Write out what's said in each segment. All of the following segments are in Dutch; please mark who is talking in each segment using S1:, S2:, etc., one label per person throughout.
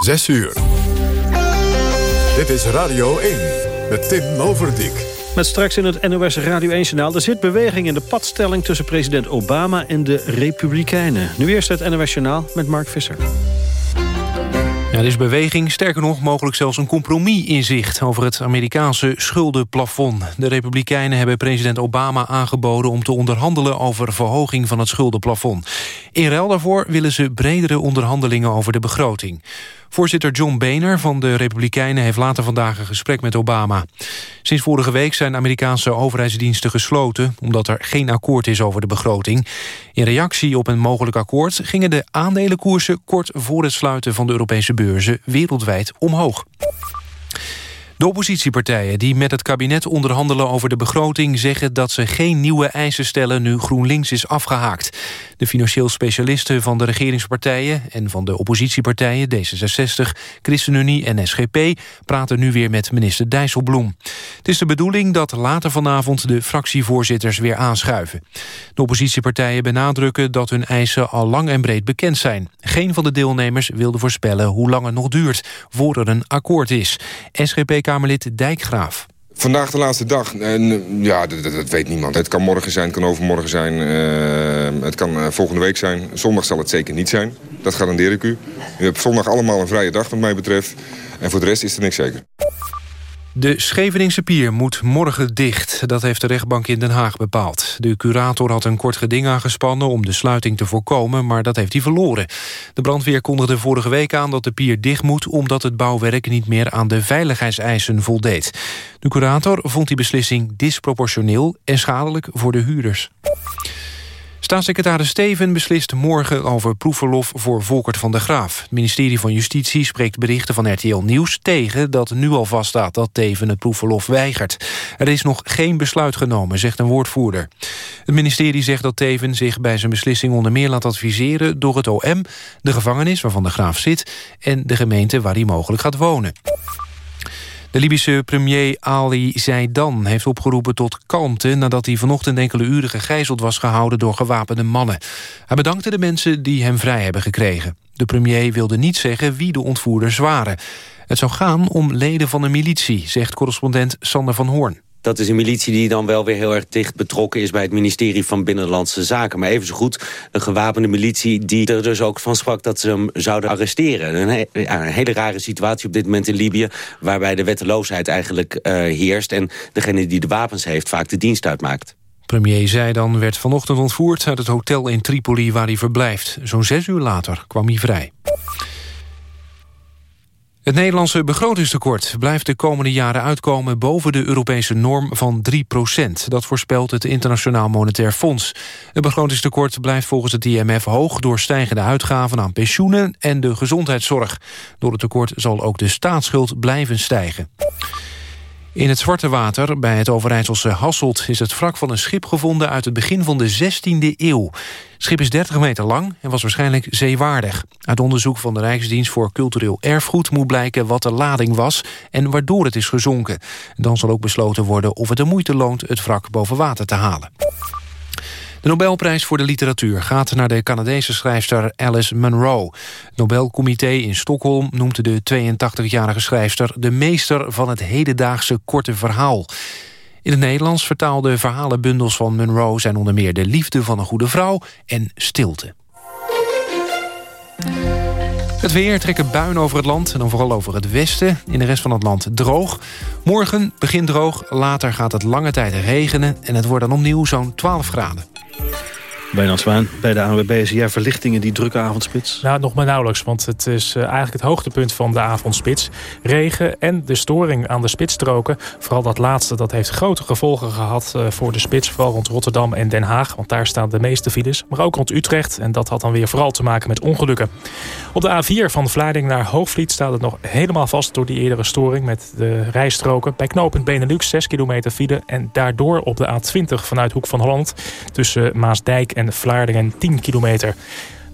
S1: 6 uur. Dit is Radio 1 met Tim Overdijk.
S2: Met straks in het NOS Radio 1-journaal... er zit beweging in de padstelling tussen president Obama en de Republikeinen. Nu eerst het NOS-journaal met Mark Visser.
S3: Ja, er is beweging, sterker nog mogelijk zelfs een compromis in zicht... over het Amerikaanse schuldenplafond. De Republikeinen hebben president Obama aangeboden... om te onderhandelen over verhoging van het schuldenplafond. In ruil daarvoor willen ze bredere onderhandelingen over de begroting. Voorzitter John Boehner van de Republikeinen heeft later vandaag een gesprek met Obama. Sinds vorige week zijn Amerikaanse overheidsdiensten gesloten... omdat er geen akkoord is over de begroting. In reactie op een mogelijk akkoord gingen de aandelenkoersen... kort voor het sluiten van de Europese beurzen wereldwijd omhoog. De oppositiepartijen die met het kabinet onderhandelen over de begroting... zeggen dat ze geen nieuwe eisen stellen nu GroenLinks is afgehaakt. De financieel specialisten van de regeringspartijen... en van de oppositiepartijen D66, ChristenUnie en SGP... praten nu weer met minister Dijsselbloem. Het is de bedoeling dat later vanavond de fractievoorzitters weer aanschuiven. De oppositiepartijen benadrukken dat hun eisen al lang en breed bekend zijn. Geen van de deelnemers wilde voorspellen hoe lang het nog duurt... voor er een akkoord is. SGP-Kamerlid Dijkgraaf.
S4: Vandaag de laatste dag. En, ja, dat, weet niemand. Het kan morgen zijn, het kan overmorgen zijn. Uh, het kan uh, volgende week zijn. Zondag zal het zeker niet zijn. Dat garandeer ik u. U hebt zondag allemaal een vrije dag wat mij betreft. En voor de rest is er niks zeker.
S3: De Scheveningse pier moet morgen dicht. Dat heeft de rechtbank in Den Haag bepaald. De curator had een kort geding aangespannen om de sluiting te voorkomen... maar dat heeft hij verloren. De brandweer kondigde vorige week aan dat de pier dicht moet... omdat het bouwwerk niet meer aan de veiligheidseisen voldeed. De curator vond die beslissing disproportioneel en schadelijk voor de huurders. Staatssecretaris Steven beslist morgen over proefverlof voor Volkert van der Graaf. Het ministerie van Justitie spreekt berichten van RTL Nieuws tegen... dat nu al vaststaat dat Teven het proefverlof weigert. Er is nog geen besluit genomen, zegt een woordvoerder. Het ministerie zegt dat Teven zich bij zijn beslissing onder meer laat adviseren... door het OM, de gevangenis waarvan de Graaf zit... en de gemeente waar hij mogelijk gaat wonen. De Libische premier Ali Zaidan heeft opgeroepen tot kalmte... nadat hij vanochtend enkele uren gegijzeld was gehouden door gewapende mannen. Hij bedankte de mensen die hem vrij hebben gekregen. De premier wilde niet zeggen wie de ontvoerders waren. Het zou gaan om leden van een militie, zegt correspondent Sander van Hoorn.
S5: Dat is een militie die dan wel weer heel erg dicht betrokken is... bij het ministerie van Binnenlandse Zaken. Maar even zo goed een gewapende militie die er dus ook van sprak... dat ze hem zouden arresteren. Een, hele rare situatie op dit moment in Libië... waarbij de wetteloosheid eigenlijk uh, heerst... en degene die de wapens heeft vaak de dienst uitmaakt.
S3: Premier Zeidan werd vanochtend ontvoerd uit het hotel in Tripoli waar hij verblijft. Zo'n zes uur later kwam hij vrij. Het Nederlandse begrotingstekort blijft de komende jaren uitkomen... boven de Europese norm van 3% Dat voorspelt het Internationaal Monetair Fonds. Het begrotingstekort blijft volgens het IMF hoog... door stijgende uitgaven aan pensioenen en de gezondheidszorg. Door het tekort zal ook de staatsschuld blijven stijgen. In het Zwarte Water, bij het Overijsselse Hasselt... is het wrak van een schip gevonden uit het begin van de 16e eeuw. Het schip is 30 meter lang en was waarschijnlijk zeewaardig. Uit onderzoek van de Rijksdienst voor Cultureel Erfgoed... moet blijken wat de lading was en waardoor het is gezonken. Dan zal ook besloten worden of het de moeite loont... het wrak boven water te halen. De Nobelprijs voor de literatuur gaat naar de Canadese schrijfster Alice Munro. Het Nobelcomité in Stockholm noemt de 82-jarige schrijfster... de meester van het hedendaagse korte verhaal. In het Nederlands vertaalde verhalenbundels van Munro... zijn onder meer De Liefde van een Goede Vrouw en Stilte. Het weer trekken buien over het land en dan vooral over het westen. In de rest van het land droog. Morgen begint droog, later gaat het lange tijd regenen... en het wordt dan opnieuw zo'n 12 graden. you.
S2: Bijna Zwaan, bij de ANWB zie jij verlichtingen die drukke avondspits?
S6: Nou, nog maar nauwelijks, want het is uh, eigenlijk het hoogtepunt van de avondspits. Regen en de storing aan de spitsstroken. Vooral dat laatste, dat heeft grote gevolgen gehad uh, voor de spits. Vooral rond Rotterdam en Den Haag, want daar staan de meeste files. Maar ook rond Utrecht en dat had dan weer vooral te maken met ongelukken. Op de A4 van Vlaarding naar Hoogvliet staat het nog helemaal vast... door die eerdere storing met de rijstroken. Bij knooppunt Benelux 6 kilometer file en daardoor op de A20 vanuit Hoek van Holland... tussen Maasdijk en Vlaardingen 10 kilometer.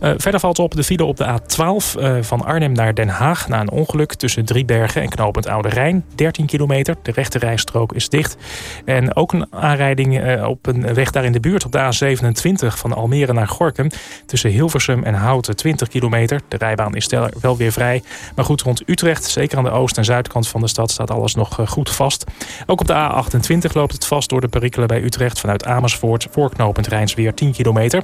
S6: Uh, verder valt op de file op de A12 uh, van Arnhem naar Den Haag... na een ongeluk tussen Driebergen en knooppunt Oude Rijn. 13 kilometer, de rechte rijstrook is dicht. En ook een aanrijding uh, op een weg daar in de buurt op de A27... van Almere naar Gorkum. Tussen Hilversum en Houten 20 kilometer. De rijbaan is wel weer vrij. Maar goed, rond Utrecht, zeker aan de oost- en zuidkant van de stad... staat alles nog goed vast. Ook op de A28 loopt het vast door de perikelen bij Utrecht... vanuit Amersfoort, voorknopend Rijnsweer 10 kilometer...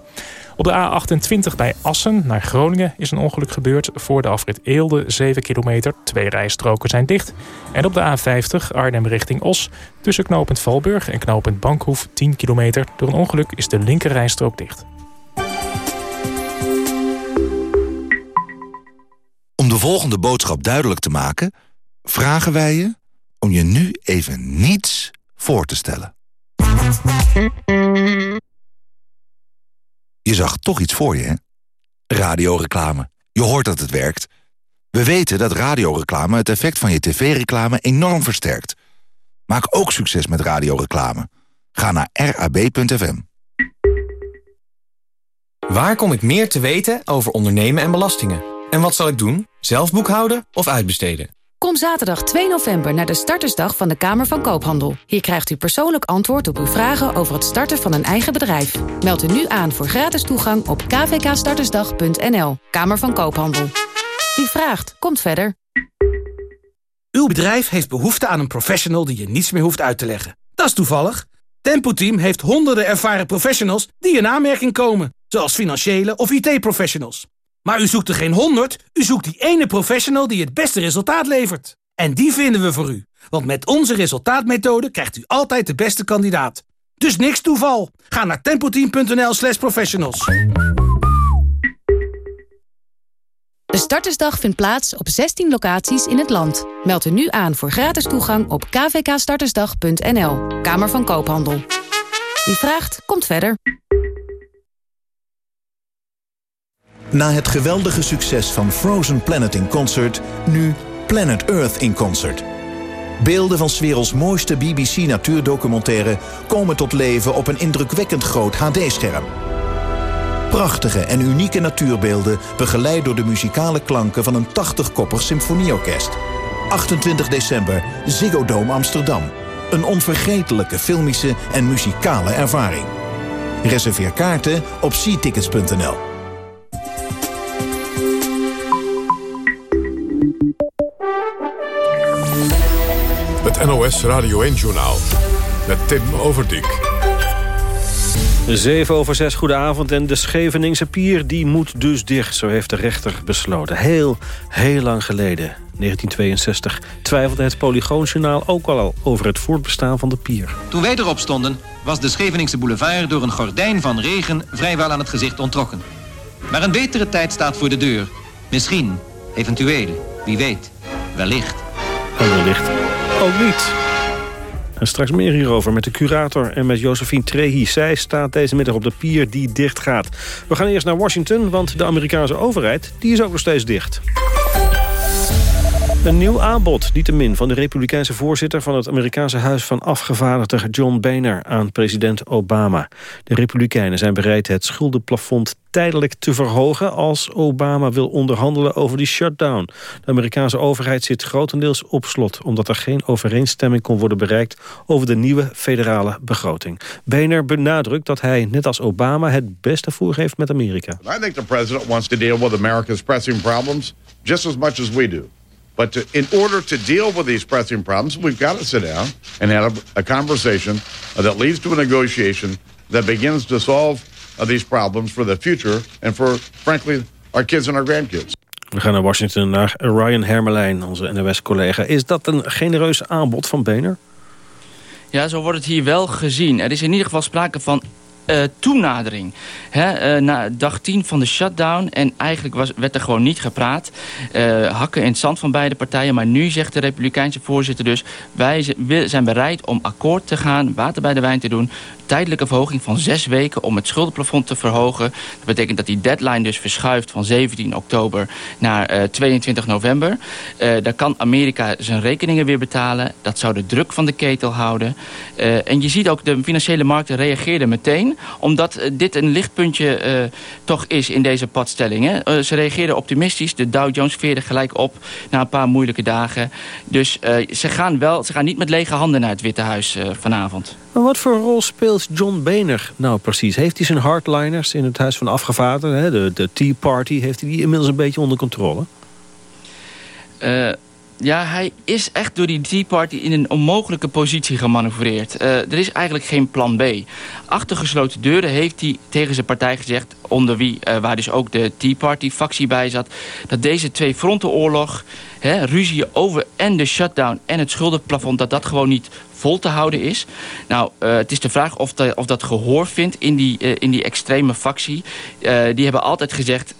S6: Op de A28 bij Assen naar Groningen is een ongeluk gebeurd. Voor de afrit Eelde 7 kilometer. Twee rijstroken zijn dicht. En op de A50 Arnhem richting Os. Tussen knooppunt Valburg en knooppunt Bankhoef 10 kilometer. Door een ongeluk is de linker rijstrook dicht.
S7: Om de volgende boodschap duidelijk te maken... vragen wij je om je nu even niets voor te stellen. Zag toch iets voor je, hè? Radioreclame. Je hoort dat het werkt. We weten dat radioreclame het effect van je tv-reclame enorm versterkt. Maak ook succes met radioreclame. Ga naar rab.fm.
S8: Waar kom ik meer te weten over ondernemen en belastingen? En wat zal ik doen? Zelf boekhouden of uitbesteden?
S9: Kom zaterdag 2 november naar de startersdag van de Kamer van Koophandel. Hier krijgt u persoonlijk antwoord op uw vragen over het starten van een eigen bedrijf. Meld u nu aan voor gratis toegang op kvkstartersdag.nl. Kamer van Koophandel. Wie vraagt, komt verder.
S10: Uw bedrijf heeft behoefte aan een professional die je niets meer hoeft uit te leggen. Dat is toevallig. Tempo Team heeft honderden ervaren professionals die in aanmerking komen. Zoals financiële of IT-professionals. Maar u zoekt er geen honderd, u zoekt die ene professional die het beste resultaat levert. En die vinden we voor u. Want met onze resultaatmethode krijgt u altijd de beste kandidaat. Dus niks toeval. Ga naar tempoteam.nl slash professionals.
S9: De startersdag vindt plaats op 16 locaties in het land. Meld u nu aan voor gratis toegang op kvkstartersdag.nl. Kamer van Koophandel. Wie vraagt, komt verder.
S11: Na het geweldige succes van Frozen Planet in Concert... nu Planet Earth in Concert. Beelden van 's werelds mooiste BBC-natuurdocumentaire... komen tot leven op een indrukwekkend groot HD-scherm. Prachtige en unieke natuurbeelden... begeleid door de muzikale klanken van een 80-koppig symfonieorkest. 28 december, Ziggo Dome Amsterdam. Een onvergetelijke filmische en muzikale ervaring. Reserveer kaarten op seatickets.nl.
S1: NOS Radio 1-journaal met Tim Overdijk.
S2: 7 over 6, goedenavond. En de Scheveningse pier die moet dus dicht, zo heeft de rechter besloten. Heel, heel lang geleden, 1962, twijfelde het Polygoonjournaal ook al over het voortbestaan van de pier.
S12: Toen wij erop stonden, was de Scheveningse boulevard door een gordijn van regen vrijwel aan het gezicht ontrokken. Maar een betere tijd staat voor de deur. Misschien, eventueel, wie weet, wellicht.
S2: En wellicht ook niet. En straks meer hierover met de curator en met Josephine Trehi. Zij staat deze middag op de pier die dicht gaat. We gaan eerst naar Washington, want de Amerikaanse overheid die is ook nog steeds dicht. Een nieuw aanbod, niettemin, van de republikeinse voorzitter... van het Amerikaanse Huis van Afgevaardigden John Boehner aan president Obama. De republikeinen zijn bereid het schuldenplafond tijdelijk te verhogen... als Obama wil onderhandelen over die shutdown. De Amerikaanse overheid zit grotendeels op slot... omdat er geen overeenstemming kon worden bereikt... over de nieuwe federale begroting. Boehner benadrukt dat hij, net als Obama... het beste voor heeft met Amerika.
S13: President. But to, in order to deal with these pressing problems, we've got to sit down and have a, a conversation that leads to a negotiation that begins to solve uh, these problems for the future and for, frankly, our kids and our grandkids.
S2: We gaan naar Washington, naar Ryan Hermelijn, onze NOS-collega. Is dat een genereus aanbod van Boehner?
S14: Ja, zo wordt het hier wel gezien. Er is in ieder geval sprake van uh, toenadering. Hè, uh, na dag 10 van de shutdown. En eigenlijk was, werd er gewoon niet gepraat. Uh, hakken in het zand van beide partijen. Maar nu zegt de Republikeinse voorzitter dus... wij zijn bereid om akkoord te gaan, water bij de wijn te doen tijdelijke verhoging van zes weken om het schuldenplafond te verhogen. Dat betekent dat die deadline dus verschuift van 17 oktober naar uh, 22 november. Daar kan Amerika zijn rekeningen weer betalen. Dat zou de druk van de ketel houden. En je ziet ook, de financiële markten reageerden meteen. Omdat eh, dit een lichtpuntje uh, toch is in deze padstelling. Hè. Uh, ze reageerden optimistisch. De Dow Jones veerde gelijk op na een paar moeilijke dagen. Dus ze, gaan wel, ze gaan niet met lege handen naar het Witte Huis vanavond.
S2: Maar wat voor rol speelt John Boehner nou precies? Heeft hij zijn hardliners in het Huis van Afgevaardigden, de, de Tea Party... heeft hij die inmiddels een beetje onder controle?
S14: Ja, hij is echt door die Tea Party in een onmogelijke positie gemanoeuvreerd. Uh, er is eigenlijk geen plan B. Achter gesloten deuren heeft hij tegen zijn partij gezegd... onder wie, uh, waar dus ook de Tea Party-factie bij zat... dat deze twee frontenoorlog, hè, ruzie over en de shutdown en het schuldenplafond... dat dat gewoon niet vol te houden is. Nou, uh, het is de vraag of, of dat gehoor vindt in die, uh, in die extreme factie. Uh, die hebben altijd gezegd,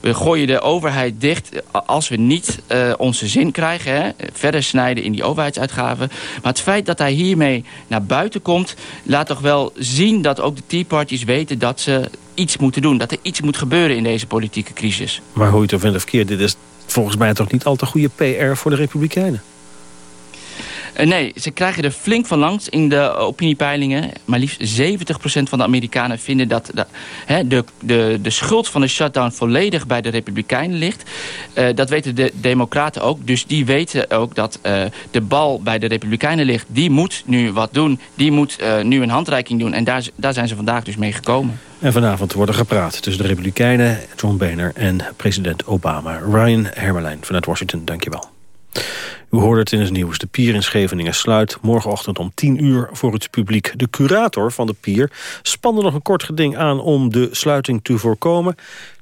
S14: we gooien de overheid dicht als we niet onze zin krijgen. Hè? Verder snijden in die overheidsuitgaven. Maar het feit dat hij hiermee naar buiten komt, laat toch wel zien dat ook de Tea Parties weten dat ze iets moeten doen. Dat er iets moet gebeuren in deze politieke crisis.
S2: Maar hoe je het vindt of keer, dit is volgens mij toch niet al te goede PR voor de Republikeinen?
S14: Uh, nee, ze krijgen er flink van langs in de opiniepeilingen. Maar liefst 70% van de Amerikanen vinden dat de, hè, de, de, de schuld van de shutdown volledig bij de Republikeinen ligt. Uh, dat weten de Democraten ook. Dus die weten ook dat uh, de bal bij de Republikeinen ligt. Die moet nu wat doen. Die moet nu een handreiking doen. En daar, daar zijn ze vandaag dus mee gekomen.
S2: En vanavond wordt er gepraat tussen de Republikeinen, John Boehner en president Obama. Ryan Hermelijn vanuit Washington, dankjewel. U hoorde het in het nieuws. De pier in Scheveningen sluit morgenochtend om 10 uur voor het publiek. De curator van de pier spande nog een kort geding aan om de sluiting te voorkomen.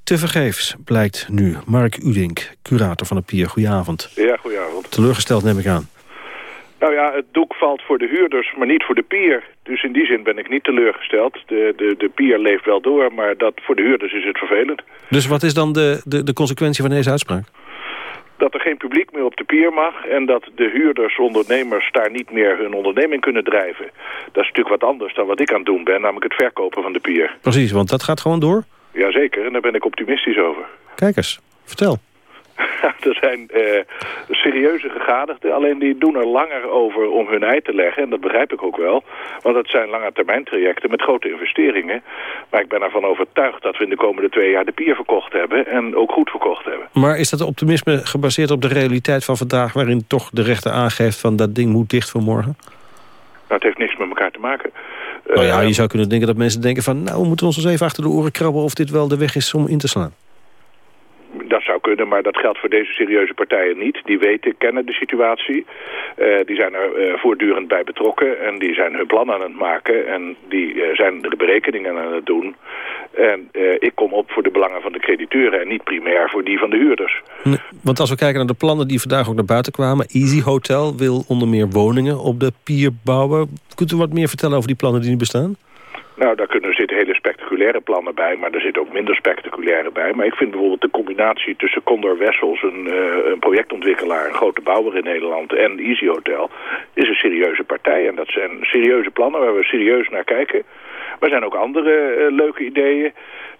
S2: Tevergeefs blijkt nu. Mark Udink, curator van de pier. Goedenavond.
S15: Ja, goedenavond.
S2: Teleurgesteld neem ik aan.
S15: Nou ja, het doek valt voor de huurders, maar niet voor de pier. Dus in die zin ben ik niet teleurgesteld. De, de, de pier leeft wel door, maar dat, voor de huurders is het vervelend.
S2: Dus wat is dan de, de, de consequentie van deze uitspraak?
S15: dat er geen publiek meer op de pier mag... en dat de huurders, ondernemers daar niet meer hun onderneming kunnen drijven. Dat is natuurlijk wat anders dan wat ik aan het doen ben, namelijk het verkopen van de pier.
S2: Precies, want dat gaat gewoon door?
S15: Jazeker, en daar ben ik optimistisch over.
S2: Kijk eens, vertel.
S15: er zijn uh, serieuze gegadigden, alleen die doen er langer over om hun ei te leggen. En dat begrijp ik ook wel, want het zijn lange termijn trajecten met grote investeringen. Maar ik ben ervan overtuigd dat we in de komende twee jaar de pier verkocht hebben en ook goed verkocht hebben.
S2: Maar is dat optimisme gebaseerd op de realiteit van vandaag, waarin toch de rechter aangeeft van dat ding moet dicht vanmorgen?
S15: Nou, het heeft niks met elkaar te maken.
S2: Nou ja, je zou kunnen denken dat mensen denken van... nou, we moeten ons eens even achter de oren krabben... of dit wel de weg is om in te slaan.
S15: Dat zou kunnen, maar dat geldt voor deze serieuze partijen niet. Die weten, kennen de situatie. Uh, die zijn er uh, voortdurend bij betrokken en die zijn hun plan aan het maken. En die uh, zijn de berekeningen aan het doen. En ik kom op voor de belangen van de crediteuren en niet primair voor die van de huurders.
S2: Want als we kijken naar de plannen die vandaag ook naar buiten kwamen... Easy Hotel wil onder meer woningen op de pier bouwen. Kunt u wat meer vertellen over die plannen die nu bestaan?
S15: Nou, daar kunnen zitten hele spectaculaire plannen bij, maar er zitten ook minder spectaculaire bij. Maar ik vind bijvoorbeeld de combinatie tussen Condor Wessels, een, uh, een projectontwikkelaar, een grote bouwer in Nederland, en Easy Hotel, is een serieuze partij. En dat zijn serieuze plannen waar we serieus naar kijken. Maar er zijn ook andere uh, leuke ideeën.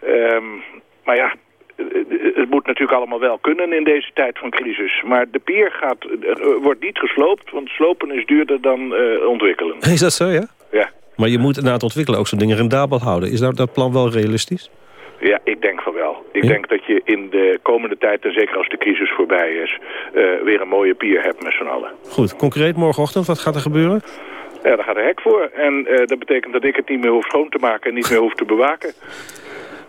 S15: Um, maar ja, het moet natuurlijk allemaal wel kunnen in deze tijd van crisis. Maar de pier gaat, wordt niet gesloopt, want slopen is duurder dan uh, ontwikkelen.
S2: Is dat zo, ja?
S15: Ja.
S2: Maar je moet na het ontwikkelen ook zo'n dingen rendabel houden. Is dat, dat plan wel realistisch?
S15: Ja, ik denk van wel. Ik denk dat je in de komende tijd, en zeker als de crisis voorbij is... Uh, weer een mooie pier hebt met z'n allen.
S2: Goed, concreet morgenochtend, wat gaat er gebeuren?
S15: Ja, daar gaat een hek voor. En uh, dat betekent dat ik het niet meer hoef schoon te maken en niet meer hoef te bewaken.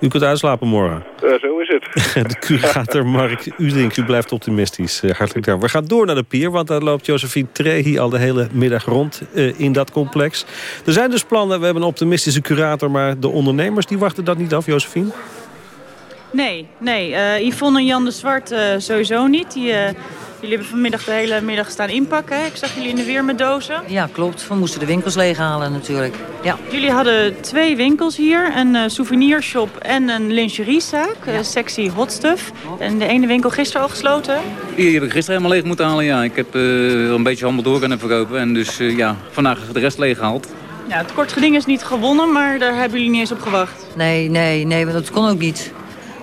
S2: U kunt uitslapen morgen.
S15: Uh, zo is het.
S2: de curator Mark Udink, u blijft optimistisch. Uh, hartelijk dank. We gaan door naar de pier, want daar loopt Josephine Trehi al de hele middag rond uh, in dat complex. Er zijn dus plannen, we hebben een optimistische curator... maar de ondernemers die wachten dat niet af, Josephine?
S16: Nee, nee. Yvonne en Jan de Zwart sowieso niet. Die Jullie hebben vanmiddag de hele middag staan inpakken. Hè? Ik zag jullie in de weer met dozen.
S17: Ja, klopt. We moesten de winkels leeghalen natuurlijk. Ja.
S16: Jullie hadden twee winkels hier. Een uh, souvenirshop en een lingeriezaak. Ja. Uh, sexy hot stuff. En de ene winkel gisteren al gesloten.
S18: Die heb ik gisteren helemaal leeg moeten halen, ja. Ik heb uh, een beetje handel door kunnen verkopen. En dus ja, vandaag de rest leeggehaald.
S16: Ja, het kort geding is niet gewonnen, maar daar hebben jullie niet eens op gewacht.
S17: Nee, nee, nee, dat kon ook niet.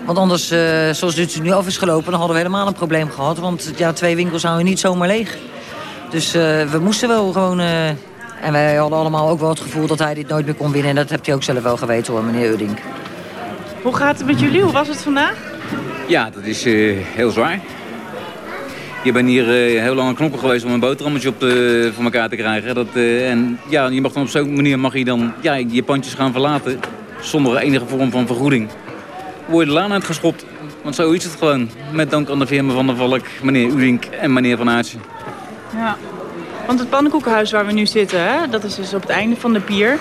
S17: Want anders, uh, zoals dit nu af is gelopen, dan hadden we helemaal een probleem gehad. Want ja, twee winkels houden niet zomaar leeg. Dus uh, we moesten wel gewoon uh, En wij hadden allemaal ook wel het gevoel dat hij dit nooit meer kon winnen. En dat hebt hij ook zelf wel geweten hoor, meneer Udding.
S16: Hoe gaat het met jullie? Hoe was het vandaag?
S18: Ja, dat is uh, heel zwaar. Je bent hier uh, heel lang aan knokken geweest om een boterhammetje op voor elkaar te krijgen. Dat, en ja, je mag dan op zo'n manier mag je dan ja, je pandjes gaan verlaten. Zonder enige vorm van vergoeding. Word je de laan uitgeschopt. Want zo is het gewoon. Met dank aan de firma van der Valk, meneer Udink en meneer Van Aartsen.
S16: Ja, want het pannenkoekenhuis waar we nu zitten, hè, dat is dus op het einde van de pier.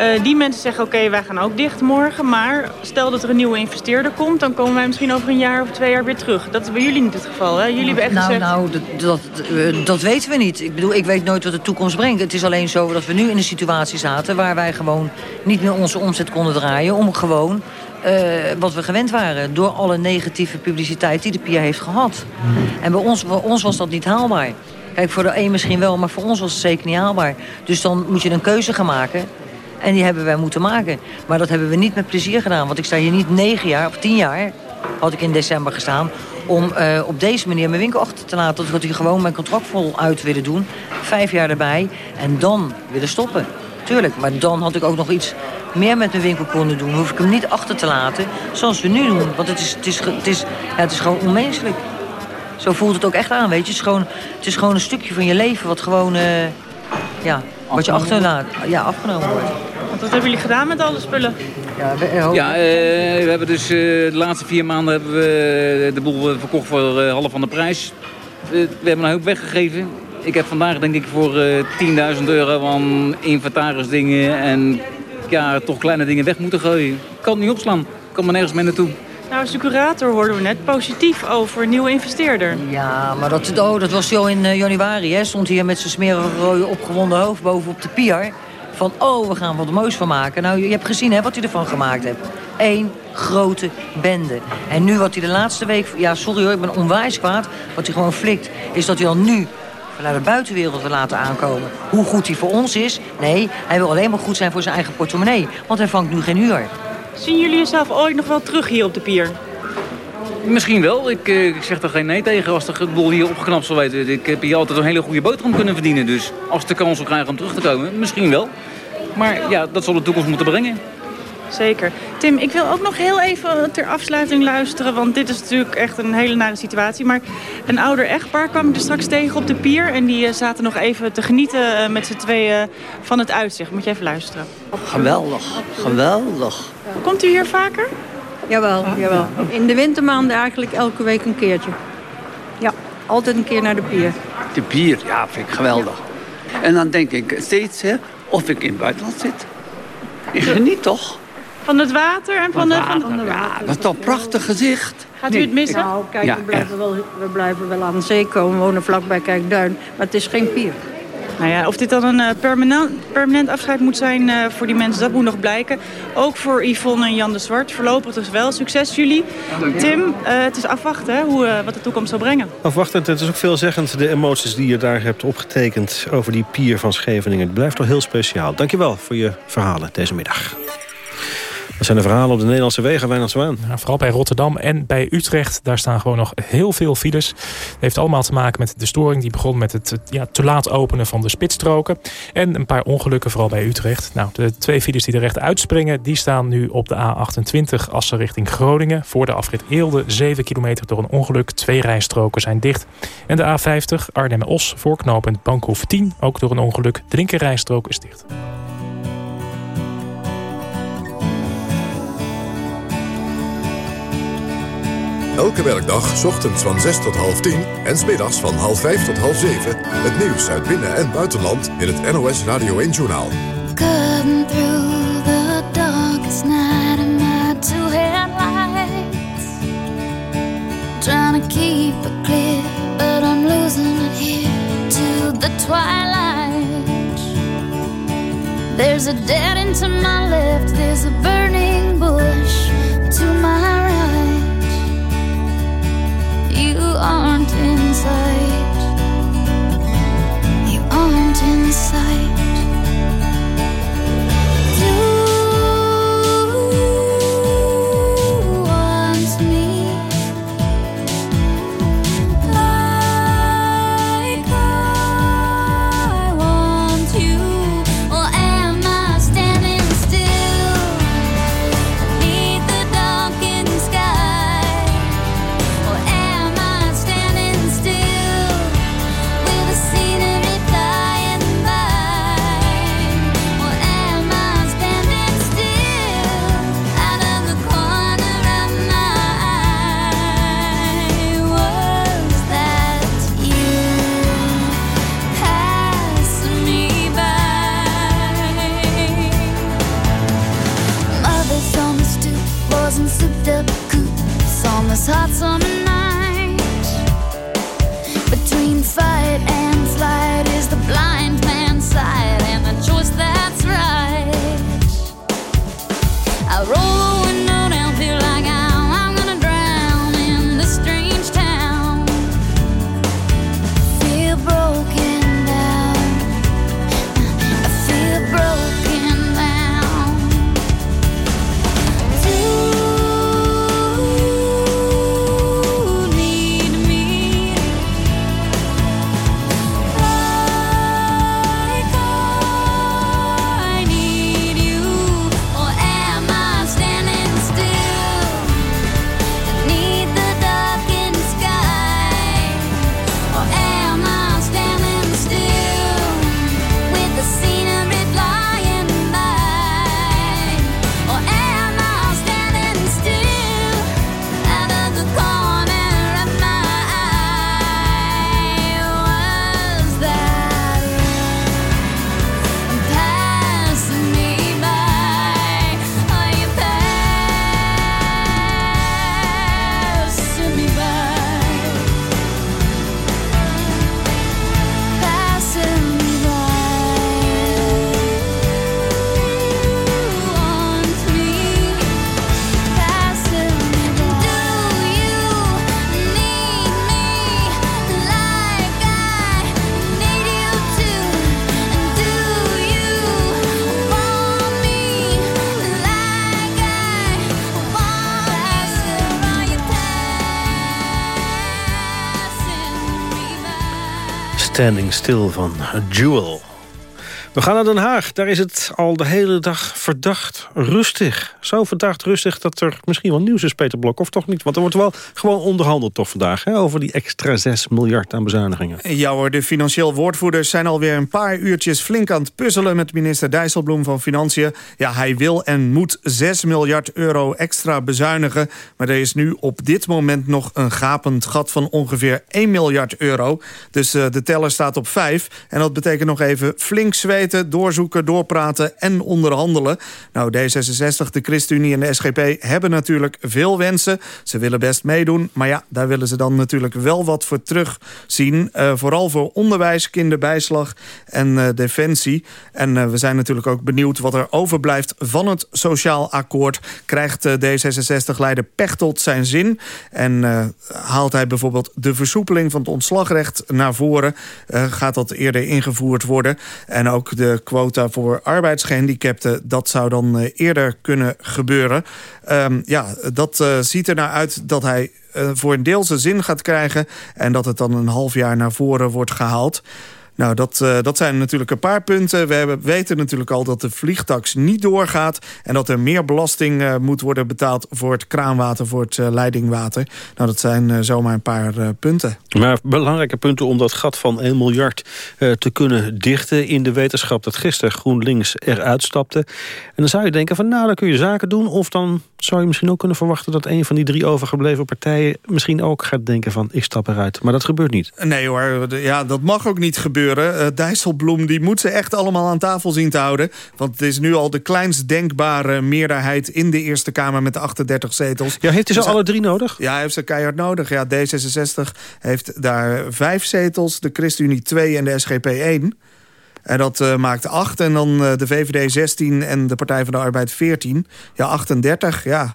S16: Uh, die mensen zeggen, oké, wij gaan ook dicht morgen. Maar stel dat er een nieuwe investeerder komt... dan komen wij misschien over een jaar of twee jaar weer terug. Dat is bij jullie niet het geval, hè? Jullie hebben echt
S17: nou,
S16: gezegd...
S17: Nou, dat, dat, uh, dat weten we niet. Ik bedoel, ik weet nooit wat de toekomst brengt. Het is alleen zo dat we nu in een situatie zaten... waar wij gewoon niet meer onze omzet konden draaien... om gewoon wat we gewend waren. Door alle negatieve publiciteit die de PIA heeft gehad. En bij ons, bij ons was dat niet haalbaar. Kijk, voor de een misschien wel, maar voor ons was het zeker niet haalbaar. Dus dan moet je een keuze gaan maken. En die hebben wij moeten maken. Maar dat hebben we niet met plezier gedaan. Want ik sta hier niet negen jaar of tien jaar, had ik in december gestaan... om uh, op deze manier mijn winkel achter te laten. Dat ik hier gewoon mijn contract vol uit willen doen. Vijf jaar erbij. En dan willen stoppen. Tuurlijk, maar dan had ik ook nog iets meer met mijn winkel kunnen doen. Hoef ik hem niet achter te laten, zoals we nu doen. Want het is, het is, het is, ja, het is gewoon onmenselijk. Zo voelt het ook echt aan, weet je. Het is gewoon, het is gewoon een stukje van je leven wat gewoon... Uh, ja, wat je achterlaat. Ja, afgenomen wordt.
S16: Want wat hebben jullie gedaan met alle spullen?
S17: Ja, we,
S18: ja, uh, we hebben dus uh, de laatste vier maanden hebben we de boel verkocht voor uh, half van de prijs. we hebben een hoop weggegeven. Ik heb vandaag denk ik voor 10.000 euro aan inventarisdingen en ja, toch kleine dingen weg moeten gooien. Ik kan het niet opslaan. Ik kan er nergens mee naartoe.
S16: Nou, als de curator hoorden we net positief over een nieuwe investeerder.
S17: Ja, maar dat, oh, dat was zo in uh, januari. Hè. Stond hier met zijn smerige rode opgewonden hoofd bovenop de pier. Van, oh, we gaan er wat moois van maken. Nou, je hebt gezien hè, wat hij ervan gemaakt heeft. Eén grote bende. En nu wat hij de laatste week... Ja, sorry hoor, ik ben onwijs kwaad. Wat hij gewoon flikt, is dat hij al nu naar de buitenwereld wil laten aankomen. Hoe goed hij voor ons is? Nee, hij wil alleen maar goed zijn voor zijn eigen portemonnee. Want hij vangt nu geen huur.
S16: Zien jullie jezelf ooit nog wel terug hier op de pier?
S18: Misschien wel. Ik, ik zeg er geen nee tegen als de boel hier opgeknapt zal weten. Ik heb hier altijd een hele goede boterham kunnen verdienen. Dus als de kans wil krijgen om terug te komen, misschien wel. Maar ja, dat zal de toekomst moeten brengen.
S16: Zeker. Tim, ik wil ook nog heel even ter afsluiting luisteren. Want dit is natuurlijk echt een hele nare situatie. Maar een ouder echtpaar kwam ik er straks tegen op de pier. En die zaten nog even te genieten met z'n tweeën van het uitzicht. Moet je even luisteren.
S19: Geweldig. Geweldig.
S16: Komt u hier vaker?
S20: Jawel, jawel. In de wintermaanden eigenlijk elke week een keertje. Ja, altijd een keer naar de pier.
S19: De pier, ja, vind ik geweldig. En dan denk ik steeds hè, of ik in het buitenland zit. Ik geniet toch?
S16: Van het water en van,
S19: de,
S16: van
S20: de water.
S19: Toch een prachtig gezicht.
S16: Gaat u het missen?
S20: Nou, kijk, ja, we, blijven wel, we blijven wel aan de zee komen. We wonen vlakbij Kijkduin. Maar het is geen pier.
S16: Nou ja, of dit dan een uh, permanent, permanent afscheid moet zijn uh, voor die mensen, dat moet nog blijken. Ook voor Yvonne en Jan de Zwart. Voorlopig dus wel. Succes jullie. Tim, uh, het is afwachten hè, hoe, wat de toekomst zal brengen.
S2: Afwachtend. Het is ook veelzeggend de emoties die je daar hebt opgetekend over die pier van Scheveningen. Het blijft toch heel speciaal. Dankjewel voor je verhalen deze middag. Dat zijn de verhalen op de Nederlandse wegen, Wijnand Zwaan.
S6: Ja, vooral bij Rotterdam en bij Utrecht. Daar staan gewoon nog heel veel files. Het heeft allemaal te maken met de storing. Die begon met het ja, te laat openen van de spitsstroken. En een paar ongelukken, vooral bij Utrecht. Nou, de twee files die er recht uitspringen... die staan nu op de A28 Assen richting Groningen. Voor de afrit Eelde, 7 kilometer door een ongeluk. Twee rijstroken zijn dicht. En de A50 Arnhem-Os, voorknopend Bankhoef 10. Ook door een ongeluk. De linkerrijstrook is dicht.
S1: Elke werkdag, ochtends van 6 tot half 10 en smiddags van half 5 tot half 7. Het nieuws uit binnen- en buitenland in het NOS Radio 1-journaal.
S21: Cutting through the darkest night in my two Trying to keep it clear, but I'm losing it here to the twilight There's a dead end to my left, there's a burning bush to my right aren't in sight. You aren't in sight.
S2: Standing Still van Jewel. We gaan naar Den Haag. Daar is het al de hele dag verdacht rustig. Zo verdacht rustig dat er misschien wel nieuws is, Peter Blok. Of toch niet? Want er wordt wel gewoon onderhandeld toch vandaag... Hè, over die extra 6 miljard aan bezuinigingen.
S22: Ja hoor, de financieel woordvoerders zijn alweer een paar uurtjes... flink aan het puzzelen met minister Dijsselbloem van Financiën. Ja, hij wil en moet 6 miljard euro extra bezuinigen. Maar er is nu op dit moment nog een gapend gat van ongeveer 1 miljard euro. Dus uh, de teller staat op 5. En dat betekent nog even flink zweten doorzoeken, doorpraten en onderhandelen. Nou, D66, de ChristenUnie en de SGP hebben natuurlijk veel wensen. Ze willen best meedoen, maar ja, daar willen ze dan natuurlijk wel wat voor terugzien. Uh, vooral voor onderwijs, kinderbijslag en uh, defensie. En uh, we zijn natuurlijk ook benieuwd wat er overblijft van het sociaal akkoord. Krijgt D66-leider Pechtold zijn zin? En haalt hij bijvoorbeeld de versoepeling van het ontslagrecht naar voren? gaat dat eerder ingevoerd worden? En ook de quota voor arbeidsgehandicapten... dat zou dan eh, eerder kunnen gebeuren. Um, ja, dat uh, ziet er naar uit dat hij uh, voor een deel zijn zin gaat krijgen... en dat het dan een half jaar naar voren wordt gehaald. Nou, dat, uh, dat zijn natuurlijk een paar punten. We hebben, weten natuurlijk al dat de vliegtax niet doorgaat... en dat er meer belasting uh, moet worden betaald voor het kraanwater... voor het uh, leidingwater. Nou, dat zijn zomaar een paar punten.
S2: Maar belangrijke punten om dat gat van 1 miljard te kunnen dichten... in de wetenschap dat gisteren GroenLinks eruit stapte. En dan zou je denken van, nou, dan kun je zaken doen... of dan zou je misschien ook kunnen verwachten... dat een van die drie overgebleven partijen misschien ook gaat denken van... ik stap eruit. Maar dat gebeurt niet.
S22: Nee hoor, ja, dat mag ook niet gebeuren gebeuren. Uh, Dijsselbloem die moet ze echt allemaal aan tafel zien te houden. Want het is nu al de kleinst denkbare meerderheid in de Eerste Kamer met de 38 zetels.
S2: Ja, heeft hij ze dus alle drie nodig?
S22: Ja, hij heeft ze keihard nodig. Ja, D66 heeft daar vijf zetels, de ChristenUnie 2 en de SGP 1. En dat uh, maakt 8 en dan uh, de VVD 16 en de Partij van de Arbeid 14. Ja, 38, ja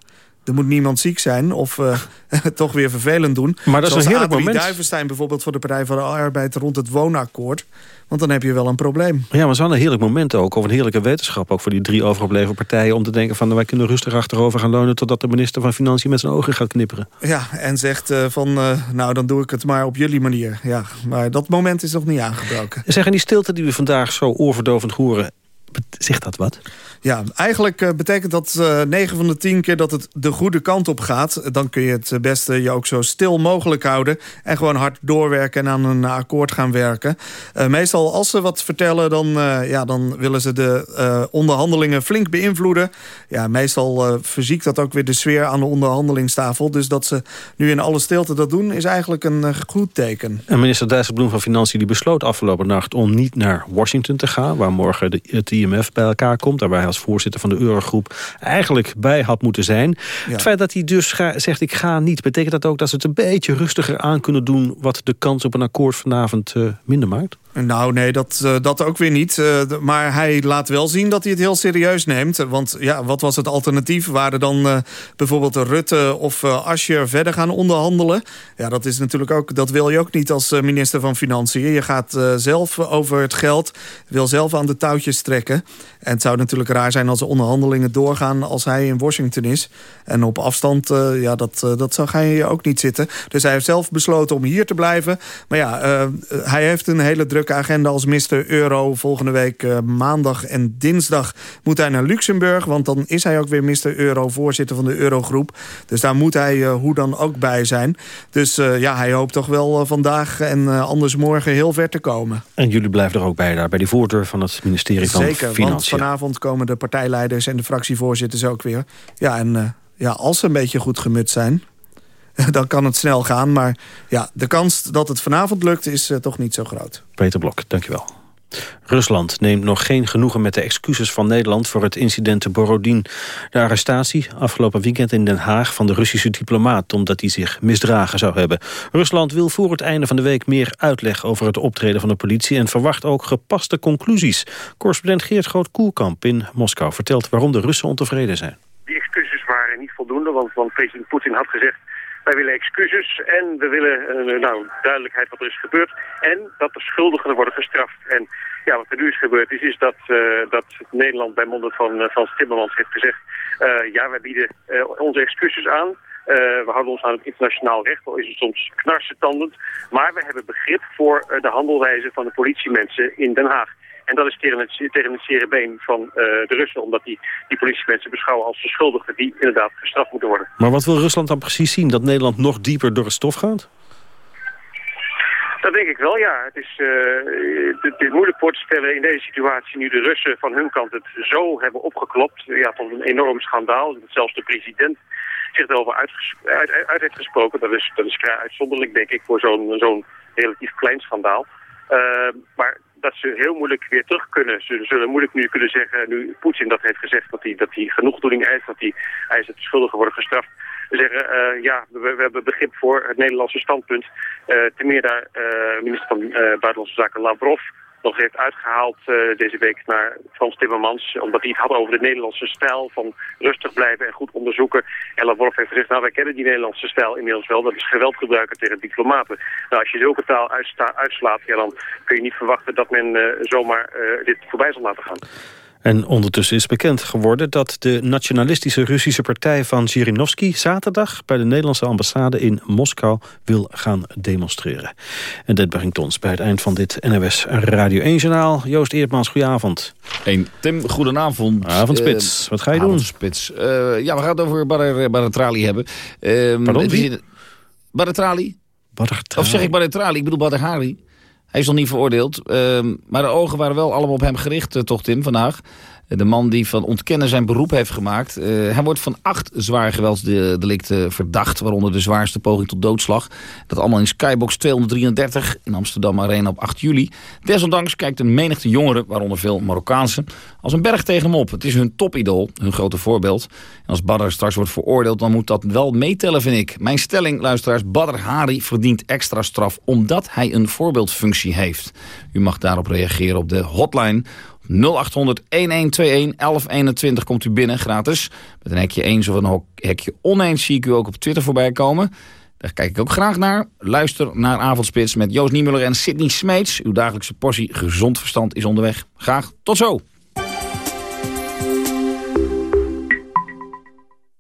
S22: er moet niemand ziek zijn of uh, toch weer vervelend doen.
S2: Maar dat is een heerlijk moment.
S22: Duivenstein bijvoorbeeld voor de Partij van de Arbeid rond het woonakkoord. Want dan heb je wel een probleem.
S2: Ja, maar het is wel een heerlijk moment ook. Of een heerlijke wetenschap ook voor die drie overgebleven partijen. Om te denken van wij kunnen rustig achterover gaan leunen... totdat de minister van Financiën met zijn ogen gaat knipperen.
S22: Ja, en zegt uh, van uh, nou dan doe ik het maar op jullie manier. Ja, maar dat moment is nog niet aangebroken.
S2: Zeggen die stilte die we vandaag zo oorverdovend horen... Zegt dat wat?
S22: Ja, eigenlijk uh, betekent dat uh, 9 van de 10 keer dat het de goede kant op gaat. Dan kun je het beste je ook zo stil mogelijk houden. En gewoon hard doorwerken en aan een akkoord gaan werken. Uh, meestal als ze wat vertellen, dan, ja, dan willen ze de onderhandelingen flink beïnvloeden. Ja, meestal verziekt dat ook weer de sfeer aan de onderhandelingstafel. Dus dat ze nu in alle stilte dat doen, is eigenlijk een goed teken.
S2: En minister Dijsselbloem van Financiën die besloot afgelopen nacht... om niet naar Washington te gaan, waar morgen de, het IMF bij elkaar komt. Daarbij als voorzitter van de Eurogroep eigenlijk bij had moeten zijn. Ja. Het feit dat hij dus ga, zegt ik ga niet... betekent dat ook dat ze het een beetje rustiger aan kunnen doen... wat de kans op een akkoord vanavond uh, minder maakt?
S22: Nou, nee, dat, uh, dat ook weer niet. Uh, maar hij laat wel zien dat hij het heel serieus neemt. Want ja, wat was het alternatief? Waren dan uh, bijvoorbeeld Rutte of Ascher verder gaan onderhandelen? Ja, dat is natuurlijk ook, dat wil je ook niet als minister van Financiën. Je gaat zelf over het geld, wil zelf aan de touwtjes trekken. En het zou natuurlijk raar zijn als de onderhandelingen doorgaan als hij in Washington is. En op afstand, ja, dat, dat zou hij ook niet zitten. Dus hij heeft zelf besloten om hier te blijven. Maar ja, hij heeft een hele drukke agenda als Mr. Euro. Volgende week uh, maandag en dinsdag moet hij naar Luxemburg. Want dan is hij ook weer Mr. Euro, voorzitter van de Eurogroep. Dus daar moet hij uh, hoe dan ook bij zijn. Dus uh, ja, hij hoopt toch wel vandaag en anders morgen heel ver te komen.
S2: En jullie blijven er ook bij daar, bij die voordeur van het ministerie van
S22: Zeker,
S2: Financiën.
S22: want vanavond komen de partijleiders en de fractievoorzitters ook weer. Ja, en ja, als ze een beetje goed gemut zijn dan kan het snel gaan. Maar ja, de kans dat het vanavond lukt is uh, toch niet zo groot.
S2: Peter Blok, dankjewel. Rusland neemt nog geen genoegen met de excuses van Nederland... voor het incident te Borodin. De arrestatie afgelopen weekend in Den Haag van de Russische diplomaat... omdat hij zich misdragen zou hebben. Rusland wil voor het einde van de week meer uitleg over het optreden van de politie... en verwacht ook gepaste conclusies. Correspondent Geert Groot-Koelkamp in Moskou vertelt waarom de Russen ontevreden zijn.
S23: Die excuses waren niet voldoende, want, want president Poetin had gezegd wij willen excuses en we willen uh, nou, duidelijkheid wat er is gebeurd. En dat de schuldigen worden gestraft. En ja, wat er nu is gebeurd is, is dat, uh, dat Nederland bij monden van uh, Frans Timmermans heeft gezegd... ja, wij bieden onze excuses aan. we houden ons aan het internationaal recht, al is het soms knarsetandend. Maar we hebben begrip voor de handelwijze van de politiemensen in Den Haag. En dat is tegen het, tegen het zere been van uh, de Russen, omdat die, die politiemensen beschouwen als verschuldigden die inderdaad gestraft moeten worden.
S2: Maar wat wil Rusland dan precies zien? Dat Nederland nog dieper door het stof gaat?
S23: Dat denk ik wel, ja. Het is, uh, het is moeilijk voor te stellen in deze situatie... nu de Russen van hun kant het zo hebben opgeklopt... Ja, tot een enorm schandaal. Dat zelfs de president zich erover uit, uit, uit, heeft gesproken. Dat is, dat is uitzonderlijk, denk ik, voor zo'n zo'n relatief klein schandaal. Uh, maar dat ze heel moeilijk weer terug kunnen. Ze zullen moeilijk nu kunnen zeggen, nu Poetin dat heeft gezegd, dat hij, dat hij genoegdoening eist, dat hij, hij is het schuldigen worden gestraft. Zeggen, uh, ja, we, we, hebben begrip voor het Nederlandse standpunt. Uh, ten meer daar uh, minister van Buitenlandse Zaken Lavrov nog heeft uitgehaald uh, deze week naar Frans Timmermans. Omdat hij het had over de Nederlandse stijl van rustig blijven en goed onderzoeken. En Lavrov heeft gezegd, nou wij kennen die Nederlandse stijl inmiddels wel. Dat is geweld gebruiken tegen diplomaten. Nou, als je zulke taal uitslaat, ja, dan kun je niet verwachten dat men uh, zomaar uh, dit voorbij zal laten gaan.
S2: En ondertussen is bekend geworden dat de nationalistische Russische partij van Zhirinovsky zaterdag bij de Nederlandse ambassade in Moskou wil gaan demonstreren. En dit brengt ons bij het eind van dit NOS Radio 1 journaal. Joost Eerdmans, goedenavond.
S24: Hey, Tim, goedenavond.
S2: Avondspits, uh, wat ga je
S24: doen? Avondspits. Uh, ja, we gaan het over Badr, Badr hebben.
S2: Uh, Pardon, wie?
S24: Badr Trali? Of zeg ik Badr Trali? Ik bedoel Badr Hari. Hij is nog niet veroordeeld. Uh, maar de ogen waren wel allemaal op hem gericht, uh, toch Tim, vandaag. De man die van ontkennen zijn beroep heeft gemaakt. Uh, hij wordt van acht zwaar geweldsdelicten verdacht. Waaronder de zwaarste poging tot doodslag. Dat allemaal in Skybox 233 in Amsterdam Arena op 8 juli. Desondanks kijkt een menigte jongeren, waaronder veel Marokkaanse... als een berg tegen hem op. Het is hun topidool, hun grote voorbeeld. En als Badr straks wordt veroordeeld, dan moet dat wel meetellen, vind ik. Mijn stelling, luisteraars, Badr Hari verdient extra straf... omdat hij een voorbeeldfunctie heeft. U mag daarop reageren op de hotline 0800 1121 1121 komt u binnen, gratis. Met een hekje eens of een hekje oneens zie ik u ook op Twitter voorbij komen. Daar kijk ik ook graag naar. Luister naar Avondspits met Joost Niemuller en Sidney Smeets. Uw dagelijkse portie gezond verstand is onderweg. Graag tot zo.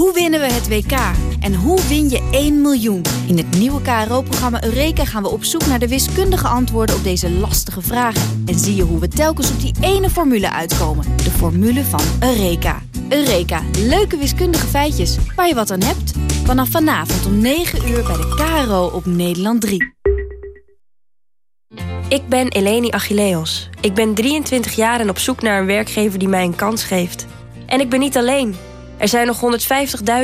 S9: Hoe winnen we het WK? En hoe win je 1 miljoen? In het nieuwe KRO-programma Eureka gaan we op zoek naar de wiskundige antwoorden op deze lastige vragen. En zie je hoe we telkens op die ene formule uitkomen. De formule van Eureka. Eureka, leuke wiskundige feitjes waar je wat aan hebt. Vanaf vanavond om 9 uur bij de KRO op Nederland 3.
S25: Ik ben Eleni Achilleos. Ik ben 23 jaar en op zoek naar een werkgever die mij een kans geeft. En ik ben niet alleen. Er zijn nog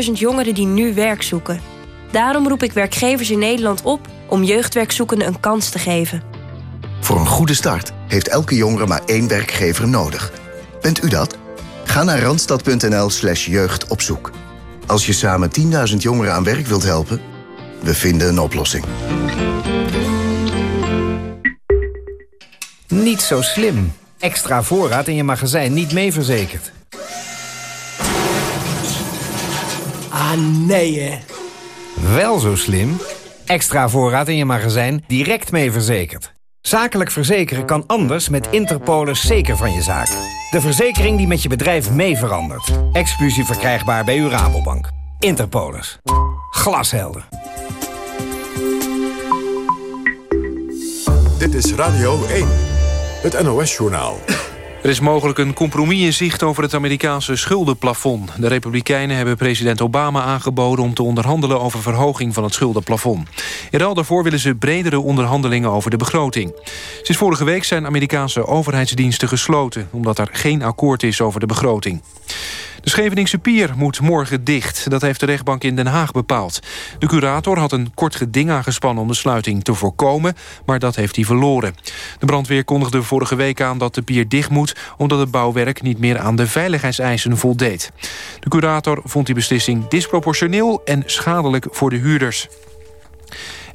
S25: 150.000 jongeren die nu werk zoeken. Daarom roep ik werkgevers in Nederland op om jeugdwerkzoekenden een kans te geven.
S26: Voor een goede start heeft elke jongere maar één werkgever nodig. Bent u dat? Ga naar randstad.nl slash jeugdopzoek. Als je samen 10.000 jongeren aan werk wilt helpen, we vinden een oplossing.
S27: Niet zo slim. Extra voorraad in je magazijn niet mee verzekerd.
S28: Ah, nee hè.
S27: Wel zo slim. Extra voorraad in je magazijn direct mee verzekerd. Zakelijk verzekeren kan anders met Interpolis zeker van je zaak. De verzekering die met je bedrijf mee verandert. Exclusief verkrijgbaar bij uw Rabobank. Interpolis. Glashelder.
S1: Dit is Radio 1. Het NOS-journaal.
S3: Er is mogelijk een compromis in zicht over het Amerikaanse schuldenplafond. De Republikeinen hebben president Obama aangeboden om te onderhandelen over verhoging van het schuldenplafond. In ruil daarvoor willen ze bredere onderhandelingen over de begroting. Sinds vorige week zijn Amerikaanse overheidsdiensten gesloten... omdat er geen akkoord is over de begroting. De Scheveningse Pier moet morgen dicht. Dat heeft de rechtbank in Den Haag bepaald. De curator had een kort geding aangespannen om de sluiting te voorkomen... maar dat heeft hij verloren. De brandweer kondigde vorige week aan dat de pier dicht moet... omdat het bouwwerk niet meer aan de veiligheidseisen voldeed. De curator vond die beslissing disproportioneel en schadelijk voor de huurders.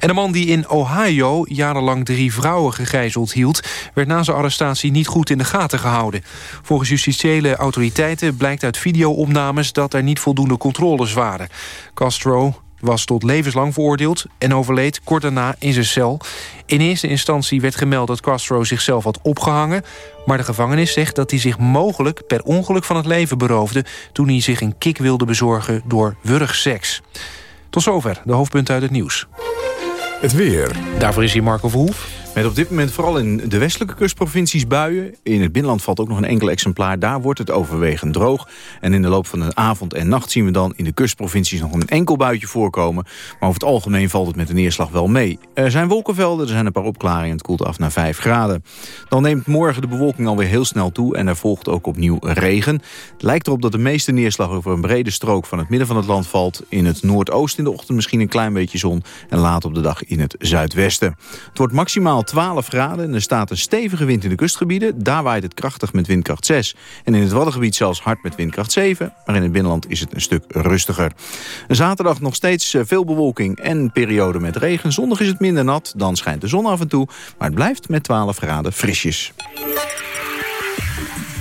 S29: En de man die in Ohio jarenlang drie vrouwen gegijzeld hield... werd na zijn arrestatie niet goed in de gaten gehouden. Volgens justitiële autoriteiten blijkt uit videoopnames... dat er niet voldoende controles waren. Castro was tot levenslang veroordeeld en overleed kort daarna in zijn cel. In eerste instantie werd gemeld dat Castro zichzelf had opgehangen... maar de gevangenis zegt dat hij zich mogelijk per ongeluk van het leven beroofde... toen hij zich een kick wilde bezorgen door wurgseks. Tot zover de hoofdpunten uit het nieuws.
S1: Het weer.
S29: Daarvoor is hier Marco Verhoef.
S30: Met op dit moment vooral in de westelijke kustprovincies buien. In het binnenland valt ook nog een enkel exemplaar. Daar wordt het overwegend droog. En in de loop van de avond en nacht zien we dan in de kustprovincies nog een enkel buitje voorkomen. Maar over het algemeen valt het met de neerslag wel mee. Er zijn wolkenvelden, er zijn een paar opklaringen. Het koelt af naar 5 graden. Dan neemt morgen de bewolking alweer heel snel toe. En er volgt ook opnieuw regen. Het lijkt erop dat de meeste neerslag over een brede strook van het midden van het land valt. In het noordoosten in de ochtend misschien een klein beetje zon. En later op de dag in het zuidwesten. Het wordt maximaal 12 graden en er staat een stevige wind in de kustgebieden. Daar waait het krachtig met windkracht 6. En in het Waddengebied zelfs hard met windkracht 7. Maar in het binnenland is het een stuk rustiger. Zaterdag nog steeds eh, veel bewolking en periode met regen. Zondag is het minder nat, dan schijnt de zon af en toe. Maar het blijft met 12 graden frisjes.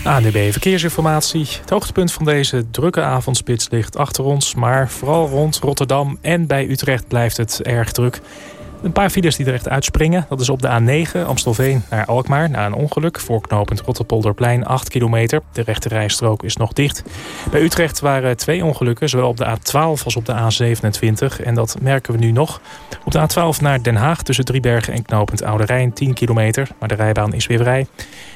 S6: ANDB Verkeersinformatie. Het hoogtepunt van deze drukke avondspits ligt achter ons... maar vooral rond Rotterdam en bij Utrecht blijft het erg druk. Een paar files die er echt uitspringen. Dat is op de A9 Amstelveen naar Alkmaar na een ongeluk. Voorknopend Rotterpolderplein 8 kilometer. De rechte rijstrook is nog dicht. Bij Utrecht waren twee ongelukken, zowel op de A12 als op de A27. En dat merken we nu nog. Op de A12 naar Den Haag tussen Driebergen en Knopend Oude Rijn 10 kilometer. Maar de rijbaan is weer vrij.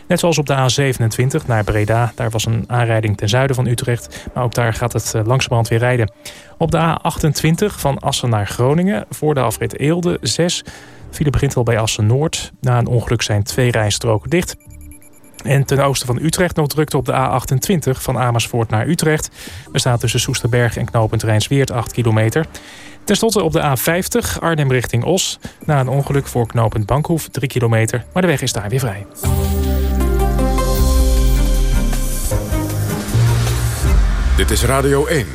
S6: Net zoals op de A27 naar Breda. Daar was een aanrijding ten zuiden van Utrecht. Maar ook daar gaat het eh, langzamerhand weer rijden. Op de A28 van Assen naar Groningen voor de afrit Eelde 6. File begint al bij Assen-Noord. Na een ongeluk zijn twee rijstroken dicht. En ten oosten van Utrecht nog drukte op de A28 van Amersfoort naar Utrecht. Er staat tussen Soesterberg en knooppunt Rijnsweert 8 kilometer. Ten slotte op de A50 Arnhem richting Os. Na een ongeluk voor knooppunt Bankhoef 3 kilometer. Maar de weg is daar weer vrij.
S1: Dit is Radio 1.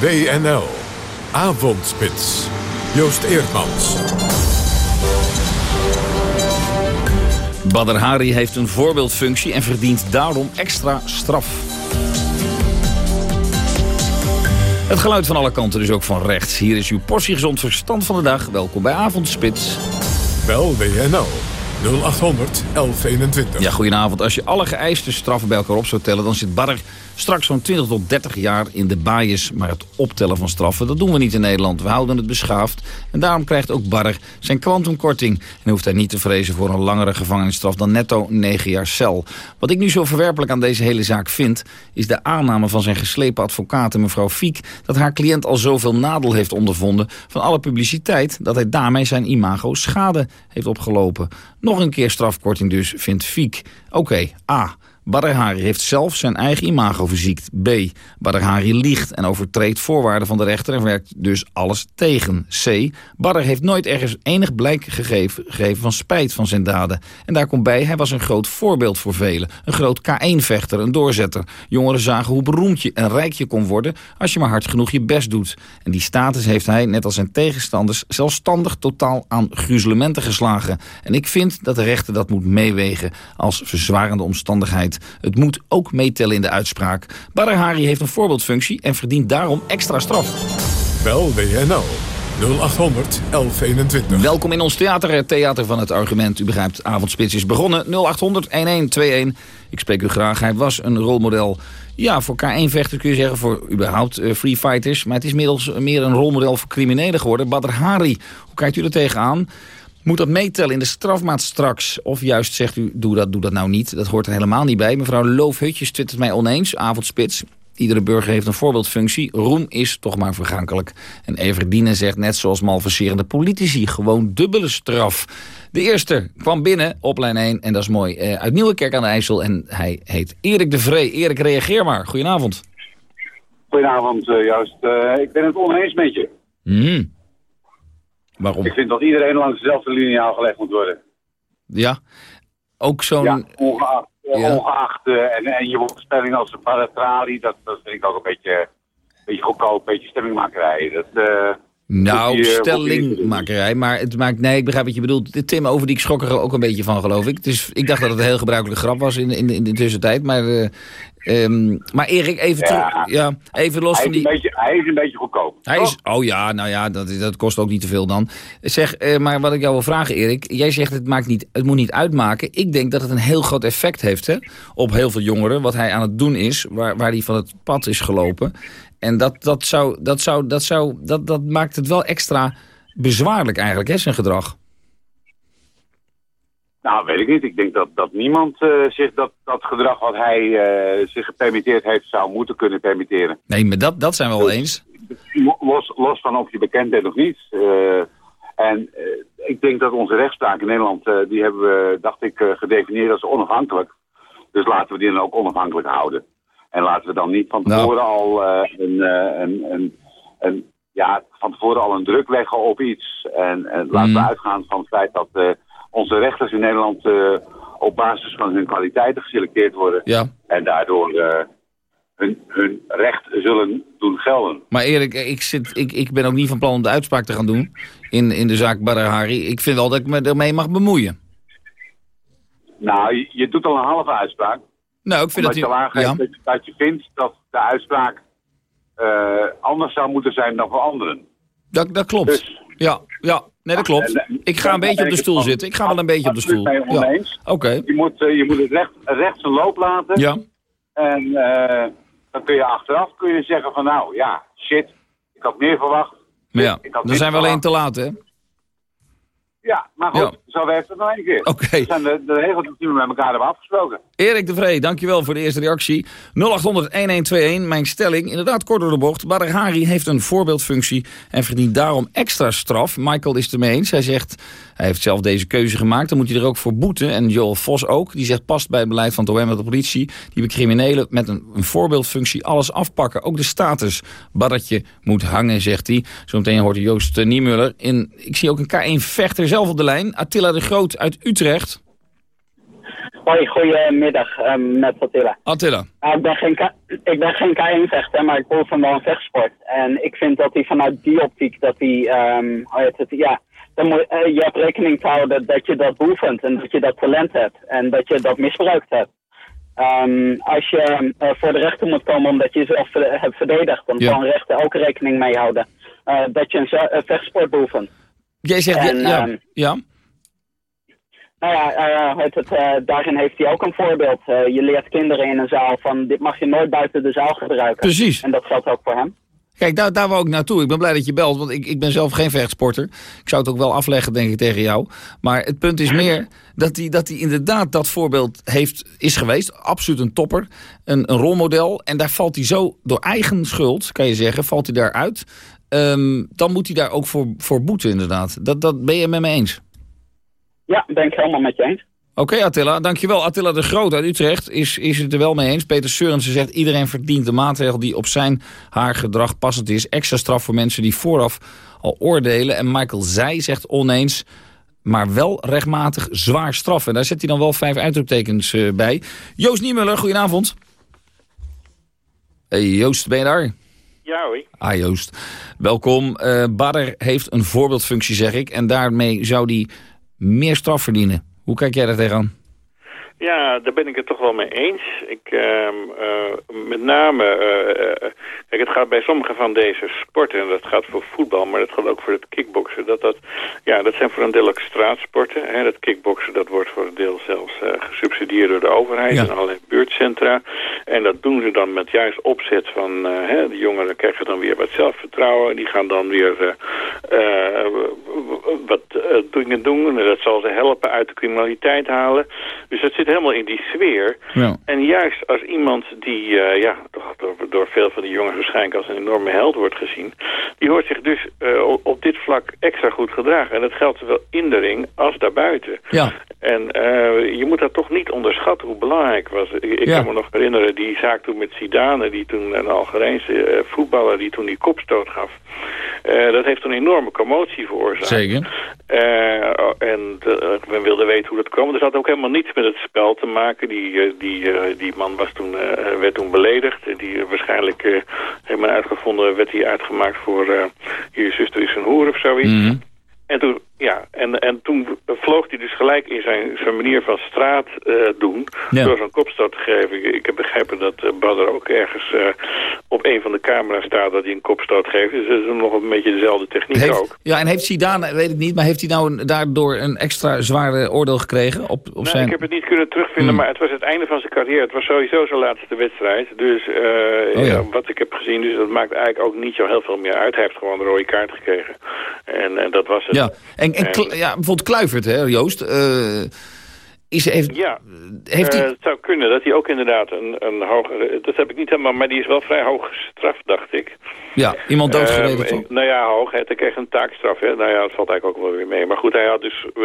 S1: WNL. Avondspits. Joost Eerdmans.
S24: Badr Hari heeft een voorbeeldfunctie en verdient daarom extra straf. Het geluid van alle kanten, dus ook van rechts. Hier is uw portie gezond verstand van de dag. Welkom bij Avondspits.
S1: Bel WNL 0800 1121.
S24: Ja, goedenavond. Als je alle geëiste straffen bij elkaar op zou tellen... dan zit Badr straks zo'n 20 tot 30 jaar in de baaiers. Maar het optellen van straffen, dat doen we niet in Nederland. We houden het beschaafd. En daarom krijgt ook Barr zijn kwantumkorting. En hoeft hij niet te vrezen voor een langere gevangenisstraf dan netto 9 jaar cel. Wat ik nu zo verwerpelijk aan deze hele zaak vind... is de aanname van zijn geslepen advocaat, mevrouw Fiek... dat haar cliënt al zoveel nadeel heeft ondervonden van alle publiciteit... dat hij daarmee zijn imago schade heeft opgelopen. Nog een keer strafkorting dus, vindt Fiek. Oké, A... Badr heeft zelf zijn eigen imago verziekt. B. Badr Hari liegt en overtreedt voorwaarden van de rechter... en werkt dus alles tegen. C. Badr heeft nooit ergens enig blijk gegeven, gegeven van spijt van zijn daden. En daar komt bij, hij was een groot voorbeeld voor velen. Een groot K1-vechter, een doorzetter. Jongeren zagen hoe beroemd je en rijk je kon worden... als je maar hard genoeg je best doet. En die status heeft hij, net als zijn tegenstanders... zelfstandig totaal aan gruzelementen geslagen. En ik vind dat de rechter dat moet meewegen als verzwarende omstandigheid het moet ook meetellen in de uitspraak. Badr Hari heeft een voorbeeldfunctie en verdient daarom extra straf.
S1: Bel WNL 0800 1121.
S24: Welkom in ons theater, het theater van het argument. U begrijpt, avondspits is begonnen. 0800 1121. Ik spreek u graag. Hij was een rolmodel ja, voor K1-vechters kun je zeggen, voor überhaupt uh, free fighters. Maar het is inmiddels meer een rolmodel voor criminelen geworden. Badr Hari, hoe kijkt u er tegenaan? Moet dat meetellen in de strafmaat straks? Of juist zegt u, doe dat, doe dat nou niet. Dat hoort er helemaal niet bij. Mevrouw Loofhutjes twittert mij oneens, avondspits. Iedere burger heeft een voorbeeldfunctie. Roem is toch maar vergankelijk. En Everdine zegt net zoals malverserende politici... gewoon dubbele straf. De eerste kwam binnen op lijn 1, en dat is mooi, uh, uit Nieuwekerk aan de IJssel. En hij heet Erik de Vree. Erik, reageer maar. Goedenavond.
S31: Goedenavond, uh, Joost. Uh, ik ben het oneens met je.
S24: Mm. Waarom?
S31: Ik vind dat iedereen langs dezelfde linie aangelegd moet worden.
S24: Ja, ook zo'n...
S31: Ja, ongeacht, ja. ongeacht uh, en, en je voorspelling als een paratralie, dat, dat vind ik ook een beetje, een beetje goedkoop, een beetje stemmingmakerij. Dat, uh,
S24: Nou,
S31: Die, eh,
S24: stellingmakerij, maar het maakt... Nee, ik begrijp wat je bedoelt. Tim over die schrok er ook een beetje van, geloof ik. Dus ik dacht dat het een heel gebruikelijke grap was in, in, in de tussentijd. Maar, eh, ehm, maar Erik, even,
S31: Ja.
S24: terug, ja, even los
S31: Hij
S24: van
S31: is,
S24: die...
S31: een beetje, hij is een beetje goedkoop.
S24: Hij is, oh ja, nou ja, dat, dat kost ook niet te veel dan. Zeg, eh, maar wat ik jou wil vragen, Erik. Jij zegt het, maakt niet, het moet niet uitmaken. Ik denk dat het een heel groot effect heeft hè, op heel veel jongeren. Wat hij aan het doen is, waar, waar hij van het pad is gelopen. En dat, dat, zou, dat, zou, dat, zou, dat, dat maakt het wel extra bezwaarlijk eigenlijk, hè, zijn gedrag.
S31: Nou, weet ik niet. Ik denk dat, dat niemand eh, zich dat, dat gedrag wat hij eh, zich gepermitteerd heeft zou moeten kunnen permitteren.
S24: Nee, maar dat, dat zijn we wel eens.
S31: Los, los van of je bekend bent of niet. Eh, en ik denk dat onze rechtspraak in Nederland, die hebben we, dacht ik, gedefinieerd als onafhankelijk. Dus laten we die dan ook onafhankelijk houden. En laten we dan niet van
S24: Nou.
S31: tevoren al een, een, een, een, ja, van tevoren al een druk leggen op iets. En, en laten we
S24: Mhm.
S31: uitgaan van het feit dat onze rechters in Nederland eh, op basis van hun kwaliteiten geselecteerd worden.
S24: Ja.
S31: En daardoor eh, hun, hun recht zullen doen gelden.
S24: Maar Erik, ik, zit, ik, ik ben ook niet van plan om de uitspraak te gaan doen in, in de zaak Badr Hari. Ik vind wel dat ik me ermee mag bemoeien.
S31: Nou, je, je doet al een halve uitspraak.
S24: Nou, ik vind dat
S31: je al
S24: hij-
S31: aangeeft
S24: ja.
S31: dat, je- vindt dat de uitspraak eh, anders zou moeten zijn dan voor anderen.
S24: Dat, dat klopt.
S31: Dus-
S24: ja, ja, nee, dat klopt. Ik ga een beetje op de stoel zitten. Ik ga wel een beetje op de stoel. Ja. Oké.
S31: Je, moet, eh, je moet het recht, recht zijn loop laten.
S24: Ja.
S31: En eh, dan kun je achteraf kun je zeggen van nou ja, shit, ik had meer verwacht.
S24: Maar ja, dan zijn we alleen te laat, hè?
S31: Ja, maar goed, zo werkt het nog één keer.
S24: Oké.
S31: Dat zijn de, de regels die we met elkaar hebben afgesproken.
S24: Erik de Vree, dankjewel voor de eerste reactie. 0800-1121, mijn stelling. Inderdaad, kort door de bocht. Badr Hari heeft een voorbeeldfunctie en verdient daarom extra straf. Michael is het ermee eens. Hij zegt, hij heeft zelf deze keuze gemaakt. Dan moet hij er ook voor boeten. En Joel Vos ook. Die zegt, past bij het beleid van het OM en de politie. Die bij criminelen met een, een voorbeeldfunctie alles afpakken. Ook de status. Baddertje moet hangen, zegt hij. Zometeen hoort Joost Niemuller. In, ik zie ook een K1-vechter zelf op de lijn. Attila de Groot uit Utrecht.
S32: Hoi, goedemiddag um, met Attila.
S24: Attila.
S32: Uh, ik ben geen, ik ben geen K1-vechter, maar ik beoefen wel een vechtsport. En ik vind dat hij vanuit die optiek, dat hij, ehm het, ja, dan moet, eh, je hebt rekening te houden dat je dat beoefent en dat je dat talent hebt en dat je dat misbruikt hebt. Ehm, als je eh, voor de rechter moet komen omdat je jezelf ver- hebt verdedigd, dan
S24: Ja.
S32: kan rechter ook rekening mee houden eh, dat je een vechtsport beoefent.
S24: Jij zegt,
S32: En,
S24: ja, ja,
S32: ehm,
S24: ja.
S32: Nou ja, eh, het, het, eh, daarin heeft hij ook een voorbeeld. Eh, je leert kinderen in een zaal van dit mag je nooit buiten de zaal gebruiken.
S24: Precies.
S32: En dat geldt ook voor hem.
S24: Kijk, daar, daar wou ik naartoe. Ik ben blij dat je belt, want ik, ik ben zelf geen vechtsporter. Ik zou het ook wel afleggen, denk ik, tegen jou. Maar het punt is meer dat hij, dat inderdaad dat voorbeeld heeft, is geweest. Absoluut een topper, een, een rolmodel. En daar valt hij zo, door eigen schuld, kan je zeggen, valt hij daaruit. Ehm dan moet hij daar ook voor, voor boeten, inderdaad. Dat, dat ben je met me eens.
S32: Ja, ben ik helemaal met je eens.
S24: Oké, Attila, dankjewel. Attila de Groot uit Utrecht is, is het er wel mee eens. Peter Seurensen zegt iedereen verdient de maatregel die op zijn haar gedrag passend is. Extra straf voor mensen die vooraf al oordelen. En Michael Zij zegt oneens, maar wel rechtmatig zwaar straf. En daar zet hij dan wel vijf uitroeptekens eh, bij. Joost Niemuller, goedenavond. Hey Joost, ben je daar?
S33: Ja hoi.
S24: Ah Joost, welkom. Eh Badr heeft een voorbeeldfunctie, zeg ik. En daarmee zou hij meer straf verdienen. Hoe kijk jij daar tegenaan?
S33: Ja, daar ben ik het toch wel mee eens. Ik, ehm, eh, met name, eh, eh, kijk, het gaat bij sommige van deze sporten, en dat gaat voor voetbal, maar dat gaat ook voor het kickboksen. Dat, dat, ja, dat zijn voor een deel ook straatsporten. Hè. Dat kickboksen, dat wordt voor een deel zelfs gesubsidieerd door de overheid en allerlei buurtcentra. En dat doen ze dan met juist opzet van, hè, de jongeren krijgen dan weer wat zelfvertrouwen. Die gaan dan weer wat dingen doen. En dat zal ze helpen uit de criminaliteit halen. Dus dat zit helemaal in die sfeer.
S24: Ja.
S33: En juist als iemand die eh, ja, toch door, door veel van die jongens waarschijnlijk als een enorme held wordt gezien... die hoort zich dus eh, op, op dit vlak extra goed gedragen. En dat geldt zowel in de ring als daarbuiten.
S24: Ja.
S33: En eh, je moet dat toch niet onderschatten hoe belangrijk was. Ik,
S24: Ja.
S33: kan me nog herinneren die zaak toen met Zidane... die toen een Algerijnse eh, voetballer die toen die kopstoot gaf. Eh, dat heeft een enorme commotie veroorzaakt.
S24: Zeker.
S33: En men wilde weten hoe dat kwam. Er zat ook helemaal niets met met het spel te maken. Die, die, die man was toen, werd toen beledigd. Die waarschijnlijk helemaal uitgevonden werd hij uitgemaakt voor... je zuster is een hoer of zoiets.
S24: Mhm.
S33: En toen, ja, en, en toen vloog hij dus gelijk in zijn, zijn manier van straat eh, doen...
S24: Ja.
S33: door zo'n kopstoot te geven. Ik, ik heb begrepen dat uh, ook ergens eh, op een van de camera's staat... dat hij een kopstoot geeft. Dus dat is nog een beetje dezelfde techniek
S24: Heeft,
S33: ook.
S24: ja, en heeft Zidane, weet ik niet, maar heeft hij nou een- daardoor een extra zware oordeel gekregen op, op
S33: Nou,
S24: zijn...
S33: Ik heb het niet kunnen terugvinden,
S24: Hmm.
S33: maar het was het einde van zijn carrière. Het was sowieso zijn laatste wedstrijd. Dus
S24: Oh, ja.
S33: wat ik heb gezien, dus dat maakt eigenlijk ook niet zo heel veel meer uit. Hij heeft gewoon een rode kaart gekregen. En, en dat was het.
S24: Ja, en, en Kl- ja, bijvoorbeeld Kluivert, hè, Joost. eh, is, heeft,
S33: Ja,
S24: heeft
S33: Eh,
S24: hij...
S33: het zou kunnen dat hij ook inderdaad een, een hogere... Dat heb ik niet helemaal, maar die is wel vrij hoog gestraft, dacht ik.
S24: Ja, iemand doodgereden,
S33: Eh,
S24: toch?
S33: Nou ja, hoog. Hij kreeg een taakstraf. Hè? Nou ja, dat valt eigenlijk ook wel weer mee. Maar goed, hij had dus eh,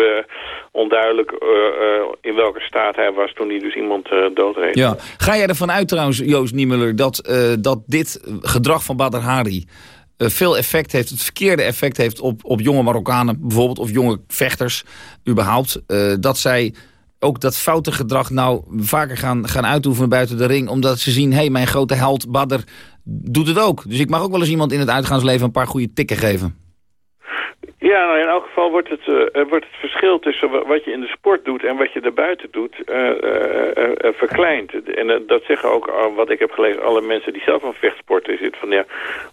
S33: onduidelijk eh, eh, in welke staat hij was toen hij dus iemand eh doodreed.
S24: Ja. Ga jij ervan uit trouwens, Joost Niemuller, dat, eh, dat dit gedrag van Badr Hari... eh, veel effect heeft, het verkeerde effect heeft op, op jonge Marokkanen bijvoorbeeld... of jonge vechters überhaupt. eh, dat zij ook dat foute gedrag nou vaker gaan, gaan uitoefenen buiten de ring... omdat ze zien, hé, hey, mijn grote held Badr doet het ook. Dus ik mag ook wel eens iemand in het uitgaansleven een paar goede tikken geven.
S33: Ja, nou in elk geval wordt het, eh, eh, wordt het verschil tussen wa- wat je in de sport doet en wat je daarbuiten doet eh, verkleind. En dat zeggen ook, wat ik heb gelezen, alle mensen die zelf aan vechtsporten zitten. Van ja,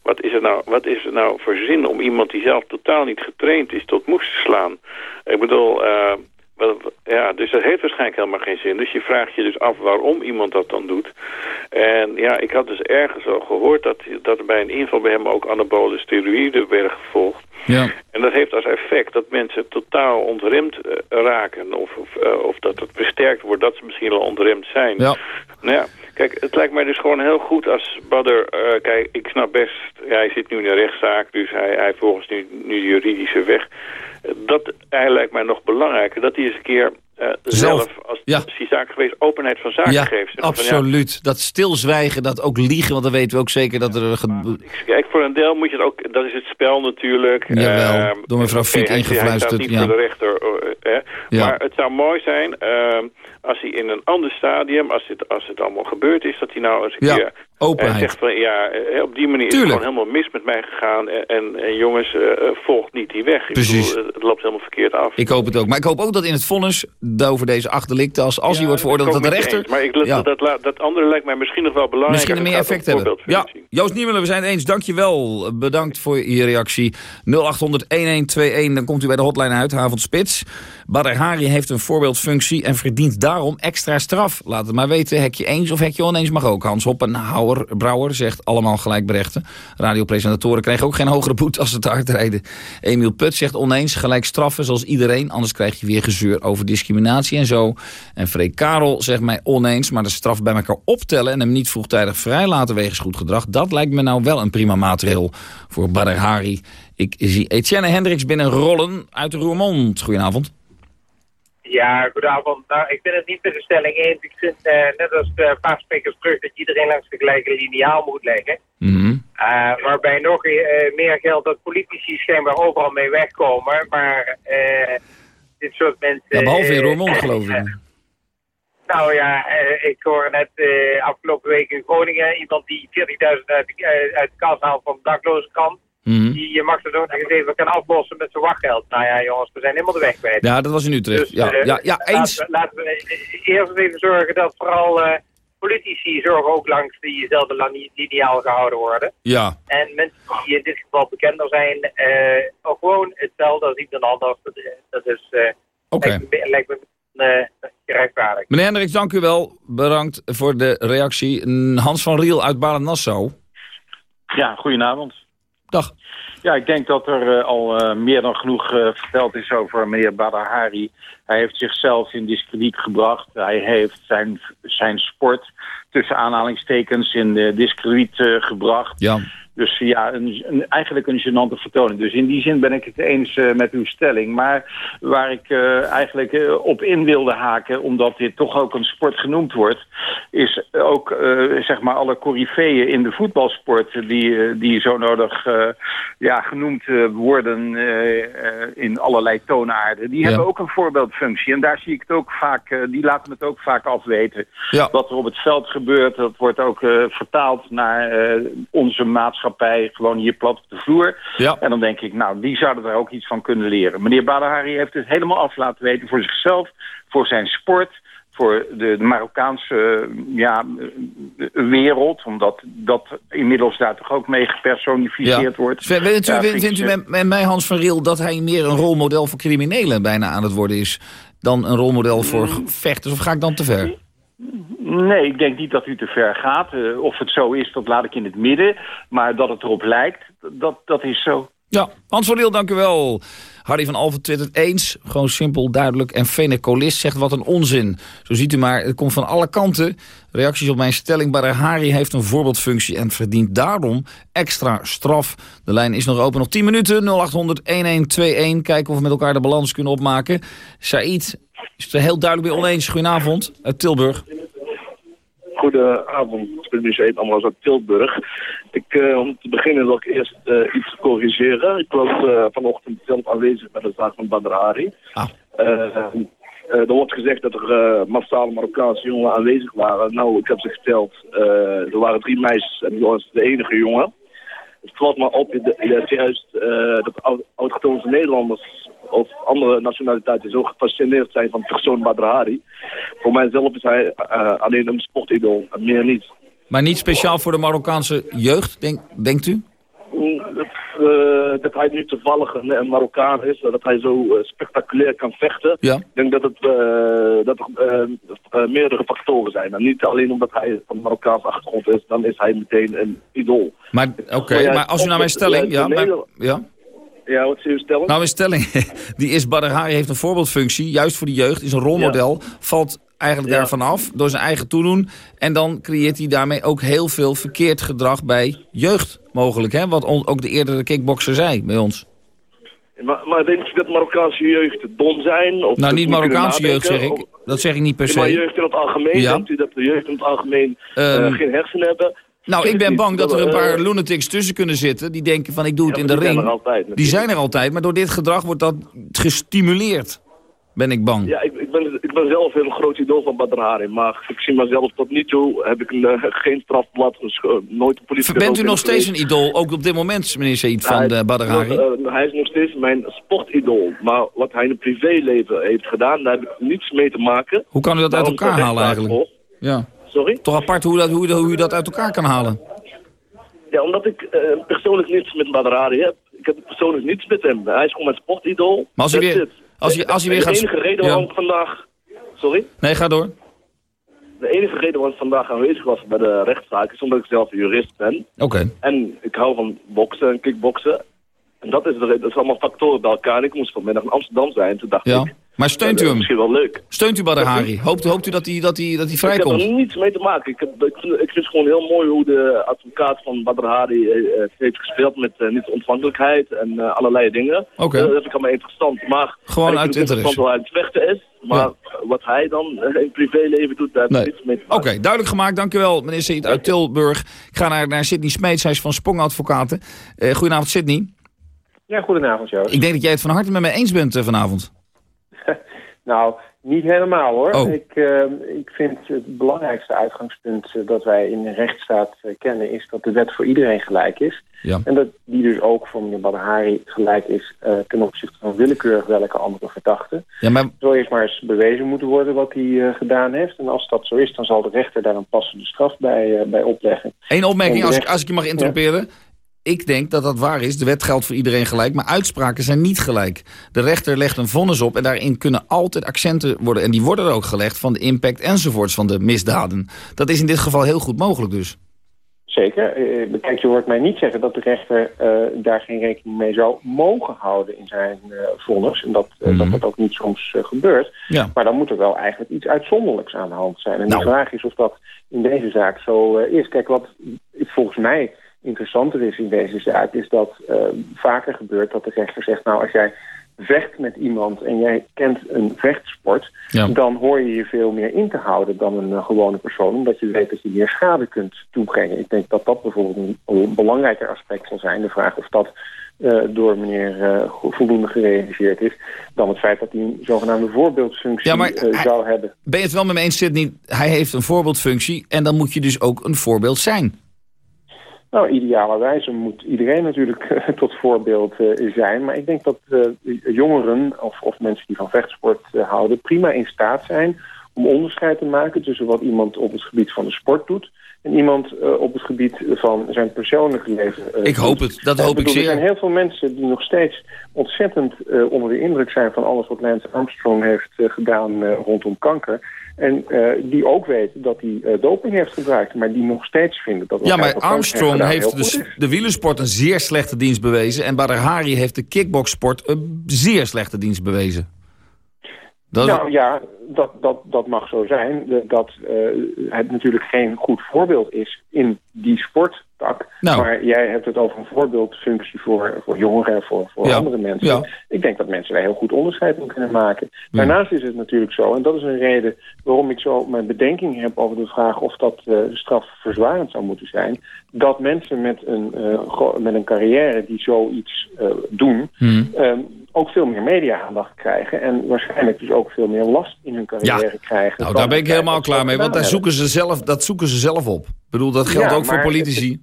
S33: wat is, er nou, wat is er nou voor zin om iemand die zelf totaal niet getraind is tot moest te slaan? Ik bedoel, ja, dus dat heeft waarschijnlijk helemaal geen zin. Dus je vraagt je dus af waarom iemand dat dan doet. En ja, ik had dus ergens al gehoord dat, dat er bij een inval bij hem ook anabole steroïden werden gevolgd.
S24: Ja.
S33: En dat heeft als effect dat mensen totaal ontremd eh, raken. Of, of, eh, of dat het versterkt wordt dat ze misschien al ontremd zijn.
S24: Ja.
S33: Nou ja, kijk, het lijkt mij dus gewoon heel goed als Badr... eh, kijk, ik snap best, hij zit nu in een rechtszaak... dus hij, hij volgt nu, nu de juridische weg. Dat hij lijkt mij nog belangrijker. Dat hij eens een keer eh,
S24: Zelf,
S33: zelf, als,
S24: ja.
S33: zaak geweest... openheid van zaken
S24: Ja,
S33: geeft. Zeggen van, ja,
S24: absoluut. Dat stilzwijgen, dat ook liegen, want dan weten we ook zeker dat er...
S33: Kijk, voor een deel moet je het ook... Dat is het spel natuurlijk.
S24: Jawel,
S33: Ehm,
S24: door mevrouw
S33: hij-
S24: ingefluisterd,
S33: Hij staat niet
S24: ja.
S33: voor de rechter. eh. Maar het zou mooi zijn ehm, als hij in een ander stadium... Als het, als het allemaal gebeurd is, dat hij nou eens een
S24: Ja,
S33: keer...
S24: openheid.
S33: zegt van, ja, eh, op die manier is het gewoon helemaal mis met mij gegaan. En, en, en jongens, eh, volgt niet die weg.
S24: Precies.
S33: bedoel, het loopt helemaal verkeerd af.
S24: Ik hoop het ook. Maar ik hoop ook dat in het vonnis over deze acht delicten... als, als hij wordt veroordeeld, dat de rechter...
S33: eens, Maar ik,
S24: Ja.
S33: dat, dat, andere lijkt mij misschien nog wel belangrijk.
S24: Misschien een meer effect hebben. Ja, Joost Niemuller, we zijn het eens. Dankjewel. Bedankt voor je reactie. 0800-1121, dan komt u bij de hotline uit, Avondspits. Badr Hari heeft een voorbeeldfunctie en verdient daarom extra straf. Laat het maar weten, hek je eens of hek je oneens mag ook. Hans Hoppenhouwer, Brouwer zegt allemaal gelijkberechten. Radiopresentatoren krijgen ook geen hogere boete als ze te hard rijden. Emiel Put zegt oneens, gelijk straffen zoals iedereen. Anders krijg je weer gezeur over discriminatie en zo. En Freek Karel zegt mij oneens, maar de straf bij elkaar optellen... en hem niet vroegtijdig vrijlaten wegens goed gedrag... dat lijkt me nou wel een prima maatregel voor Badr Hari. Ik zie Etienne Hendricks binnen rollen uit de Roermond. Goedenavond.
S34: Ja, goedenavond. Nou, ik ben het niet met de stelling eens. Ik vind, eh, net als de paar sprekers terug, dat iedereen langs de gelijke lineaal moet leggen. Eh, waarbij nog eh, meer geldt dat politici schijnbaar overal mee wegkomen. Maar dit soort mensen...
S24: Ja, behalve in Roermond, geloof ik.
S34: nou ja, ik hoor net afgelopen week in Groningen iemand die 40.000 uit, de- uit de kas haalt van de
S24: Mhm.
S34: Die je mag er ook nog eens even gaan aflossen met zijn wachtgeld. Nou ja, jongens, we zijn helemaal de weg kwijt.
S24: Ja, dat was in Utrecht.
S34: Dus,
S24: ja,
S34: eh,
S24: ja, ja, eens.
S34: Laten we, laten we eerst even zorgen dat vooral eh, politici zorgen ook langs diezelfde lineaal gehouden worden.
S24: Ja.
S34: En mensen die in dit geval bekender zijn, eh, ook gewoon hetzelfde als iemand anders. Dat, dat is, eh,
S24: Oké.
S34: lijkt me, lijkt me gerechtvaardigd.
S24: Meneer Hendricks, dank u wel. Bedankt voor de reactie. Hans van Riel uit Balen-Nassau.
S35: Ja, goedenavond.
S24: Dag.
S35: Ja, ik denk dat er eh, al eh, meer dan genoeg eh, verteld is over meneer Badr Hari. Hij heeft zichzelf in discrediet gebracht. Hij heeft zijn, zijn sport tussen aanhalingstekens in discrediet gebracht.
S24: Ja.
S35: Dus ja, een, een, eigenlijk een gênante vertoning. Dus in die zin ben ik het eens uh, met uw stelling. Maar waar ik uh, eigenlijk uh, op in wilde haken, omdat dit toch ook een sport genoemd wordt, is ook zeg maar alle coryfeeën in de voetbalsport die, die zo nodig ja, genoemd worden in allerlei toonaarden. Die ja. hebben ook een voorbeeldfunctie. En daar zie ik het ook vaak, die laten het ook vaak afweten. Ja. Wat er op het veld gebeurt, dat wordt ook vertaald naar onze maatschappij gewoon hier plat op de vloer. Ja. En dan denk ik, nou, die zouden daar ook iets van kunnen leren. Meneer Badahari heeft het helemaal af laten weten voor zichzelf, voor zijn sport voor de, Marokkaanse ja, wereld. Omdat dat inmiddels daar toch ook mee gepersonificeerd wordt.
S24: Vindt u, ja, vindt u met, met, mij, Hans van Riel, dat hij meer een rolmodel voor criminelen bijna aan het worden is... dan een rolmodel voor mm. vechters? Of ga ik dan te ver?
S35: Nee, ik denk niet dat u te ver gaat. Uh, of het zo is, dat laat ik in het midden. Maar dat het erop lijkt, dat, dat is zo.
S24: Ja, Hans van dank u wel. Harry van Alphen twittert eens. Gewoon simpel, duidelijk. En Venecolist zegt wat een onzin. Zo ziet u maar, het komt van alle kanten. Reacties op mijn stelling. Hari heeft een voorbeeldfunctie en verdient daarom extra straf. De lijn is nog open. Nog 10 minuten. 0800-1121. Kijken of we met elkaar de balans kunnen opmaken. Said is het heel duidelijk bij oneens. Goedenavond uit Tilburg.
S36: Goedenavond, ik ben Museum Amras uit Tilburg. Ik, uh, om te beginnen wil ik eerst uh, iets corrigeren. Ik was uh, vanochtend zelf aanwezig bij de zaak van Badr Hari. Ah. er wordt gezegd dat er massaal Marokkaanse jongen aanwezig waren. Nou, ik heb ze geteld. er waren drie meisjes en die was de enige jongen. Het valt me op dat juist dat autochtone Nederlanders of andere nationaliteiten zo gefascineerd zijn van persoon Badr Hari. Voor mijzelf is hij uh, alleen een sportidool meer niet.
S24: Maar niet speciaal voor de Marokkaanse jeugd, denk, denkt u?
S36: Mm, dat, uh, dat, hij nu toevallig een, een, Marokkaan is, dat hij zo uh, spectaculair kan vechten. Ja. Ik denk dat, het, dat er meerdere factoren zijn. En niet alleen omdat hij van Marokkaanse achtergrond is, dan is hij meteen een idool.
S24: Maar, oké, maar als u naar mijn stelling... Ja, maar, ja?
S36: Ja, wat is uw stelling?
S24: Nou, mijn stelling, die is, Badr Hari heeft een voorbeeldfunctie, juist voor de jeugd, is een rolmodel, valt eigenlijk ja. daarvan af door zijn eigen toedoen. En dan creëert hij daarmee ook heel veel verkeerd gedrag bij jeugd mogelijk. Hè? Wat ook de eerdere kickboxer zei bij ons.
S36: Maar, maar denk je dat Marokkaanse jeugd dom zijn? Of
S24: nou, niet Marokkaanse jeugd zeg ik. Dat zeg ik niet per se.
S36: Maar jeugd in het algemeen, ja. denkt u dat de jeugd in het algemeen um, uh, geen hersenen hebben?
S24: Nou, ik ben bang dat er een paar lunatics tussen kunnen zitten... die denken van ik doe het in de ring.
S36: Altijd,
S24: die zijn er altijd, maar door dit gedrag wordt dat gestimuleerd. Ben ik bang.
S36: Ja, ik, ik ben, ik ben zelf een groot idool van Badr Hari. Maar ik zie mezelf tot nu toe, heb ik een, uh, geen strafblad, dus, uh, nooit de politie...
S24: Bent u nog steeds een idool, ook op dit moment, meneer Said, van uh, Badr Hari?
S36: hij is nog steeds mijn sportidool. Maar wat hij in het privéleven heeft gedaan, daar heb ik niets mee te maken.
S24: Hoe kan u dat uit elkaar halen eigenlijk? Ja.
S36: Sorry?
S24: Toch apart hoe, dat, hoe, hoe je dat uit elkaar kan halen?
S36: Ja, omdat ik uh, persoonlijk niets met Badrari heb. Ik heb persoonlijk niets met hem. Hij is gewoon mijn sportidool.
S24: Maar als je weer, als je, als je weer gaat...
S36: De enige reden waarom ik vandaag... Sorry?
S24: Nee, ga door.
S36: De enige reden waarom ik vandaag aanwezig was bij de rechtszaak... is omdat ik zelf een jurist ben.
S24: Oké.
S36: En ik hou van boksen en kickboksen. En dat is, dat is allemaal factoren bij elkaar. En ik moest vanmiddag in Amsterdam zijn. Toen dacht
S24: ja.
S36: ik...
S24: Maar steunt u hem?
S36: Misschien wel leuk.
S24: Steunt u Badr Hari? Hoopt, hoopt u dat hij dat dat vrijkomt?
S36: Ik heb er niets mee te maken. Ik, heb, ik, vind, ik vind het gewoon heel mooi hoe de advocaat van Badr Hari uh, heeft gespeeld met uh, niet-ontvankelijkheid en uh, allerlei dingen.
S24: Oké. Okay.
S36: dat vind ik allemaal interessant. Maar
S24: gewoon uit interesse.
S36: interessant hij het vechten is. Maar ja. wat hij dan in privéleven doet, daar nee. niets mee te maken.
S24: Oké, okay, duidelijk gemaakt. Dank u wel, meneer Seed uit Tilburg. Ik ga naar, naar Sidney Smeets, hij is van Sprong Advocaten. goedenavond, Sidney.
S37: Ja, goedenavond, Joost.
S24: Ik denk dat jij het van harte met mij eens bent vanavond.
S37: Nou, niet helemaal hoor. Oh. Ik, uh, ik vind het belangrijkste uitgangspunt uh, dat wij in een rechtsstaat uh, kennen... is dat de wet voor iedereen gelijk is.
S24: Ja.
S37: En dat die dus ook voor meneer Badahari gelijk is... ten opzichte van willekeurig welke andere verdachte.
S24: Ja, maar...
S37: Zo eerst maar eens bewezen moeten worden wat hij gedaan heeft. En als dat zo is, dan zal de rechter daar een passende straf bij, bij opleggen.
S24: Eén opmerking, als, ik, als ik je mag interroperen. Ik denk dat dat waar is. De wet geldt voor iedereen gelijk, maar uitspraken zijn niet gelijk. De rechter legt een vonnis op en daarin kunnen altijd accenten worden... en die worden er ook gelegd van de impact enzovoorts van de misdaden. Dat is in dit geval heel goed mogelijk dus.
S37: Zeker. Uh, kijk, je hoort mij niet zeggen dat de rechter uh, daar geen rekening mee zou mogen houden in zijn uh, vonnis. En dat, mm -hmm. dat dat ook niet soms gebeurt.
S24: Ja.
S37: Maar dan moet er wel eigenlijk iets uitzonderlijks aan de hand zijn. En nou. de vraag is of dat in deze zaak zo is. Kijk, wat volgens mij interessanter is in deze zaak... is dat uh, vaker gebeurt dat de rechter zegt... nou, als jij vecht met iemand en jij kent een vechtsport... dan hoor je je veel meer in te houden dan een uh, gewone persoon... omdat je weet dat je meer schade kunt toebrengen. Ik denk dat dat bijvoorbeeld een, belangrijker aspect zal zijn. De vraag of dat uh, door meneer uh, voldoende gerealiseerd is... dan het feit dat hij een zogenaamde voorbeeldfunctie ja, maar zou hebben.
S24: Ben je het wel met me eens, Sidney? Hij heeft een voorbeeldfunctie en dan moet je dus ook een voorbeeld zijn.
S37: Nou, idealerwijze moet iedereen natuurlijk tot voorbeeld zijn. Maar ik denk dat jongeren of, of, mensen die van vechtsport houden... prima in staat zijn om onderscheid te maken tussen wat iemand op het gebied van de sport doet en iemand op het gebied van zijn persoonlijke leven.
S24: Ik hoop het, dat hoop ik, zeer.
S37: Er zijn heel veel mensen die nog steeds ontzettend onder de indruk zijn van alles wat Lance Armstrong heeft gedaan rondom kanker. En die ook weten dat hij doping heeft gebruikt, maar die nog steeds vinden dat...
S24: Ja, maar Armstrong heeft dus de wielersport een zeer slechte dienst bewezen... en Badr Hari heeft de kickboxsport een zeer slechte dienst bewezen.
S37: Dat... Nou ja, dat, dat, dat mag zo zijn. Dat uh, het natuurlijk geen goed voorbeeld is in die sporttak. Nou. Maar jij hebt het over een voorbeeldfunctie voor, voor jongeren, voor, voor andere mensen. Ja. Ik denk dat mensen daar heel goed onderscheid in kunnen maken. Daarnaast is het natuurlijk zo, en dat is een reden waarom ik zo mijn bedenking heb over de vraag of dat uh, strafverzwarend zou moeten zijn. Dat mensen met een, uh, met een carrière die zoiets doen... Hmm. Um, ook veel meer media-aandacht krijgen. En waarschijnlijk dus ook veel meer last in hun carrière krijgen.
S24: Nou, daar ben ik helemaal klaar mee. Want daar zoeken ze zelf, dat zoeken ze zelf op. Ik bedoel, dat geldt ook voor politici.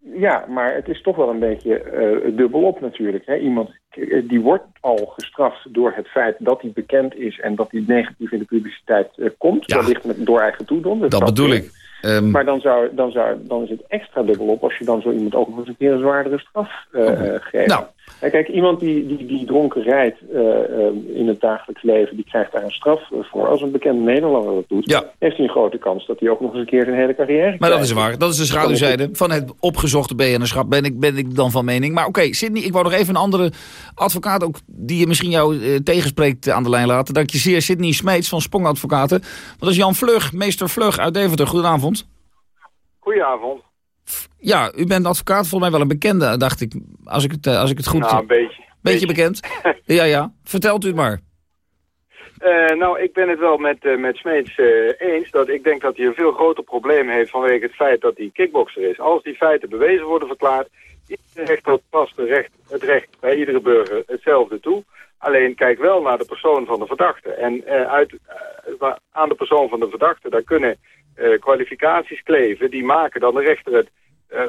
S37: ja, maar het is toch wel een beetje uh, dubbelop natuurlijk. Hè? Iemand eh, die wordt al gestraft door het feit dat hij bekend is... en dat hij negatief in de publiciteit uh, komt. Ja. Wellicht met, door eigen toedoen.
S24: Dat, dat bedoel ik.
S37: Um, maar dan, zou, dan, zou, dan is het extra dubbelop als je dan zo iemand ook nog eens een keer een zwaardere straf uh, geeft. Nou, kijk, iemand die, die, die dronken rijdt uh, uh, in het dagelijks leven... die krijgt daar een straf voor. Als een bekende Nederlander dat doet... Ja. heeft hij een grote kans dat hij ook nog eens een keer zijn hele carrière
S24: Maar
S37: krijgt.
S24: dat is waar. Dat is de schaduwzijde van het opgezochte BN'erschap. Ben ik, ben ik dan van mening. Maar oké, okay, Sidney, ik wou nog even een andere advocaat... ook die je misschien jou uh, tegenspreekt aan de lijn laten. Dank je zeer, Sidney Smeets van Sprong Advocaten. Dat is Jan Vlug, meester Vlug uit Deventer. Goedenavond.
S38: Goedenavond.
S24: Ja, u bent advocaat, volgens mij wel een bekende, dacht ik. Als ik het, als ik het goed...
S38: Nou, een beetje.
S24: Beetje bekend? ja, ja. Vertelt u het maar.
S38: Uh, nou, ik ben het wel met, uh, met Smeets uh, eens dat ik denk dat hij een veel groter probleem heeft vanwege het feit dat hij kickboxer is. Als die feiten bewezen worden verklaard, rechter past het recht, het recht bij iedere burger hetzelfde toe. Alleen kijk wel naar de persoon van de verdachte. En uit, aan de persoon van de verdachte, daar kunnen kwalificaties kleven die maken dan de rechter het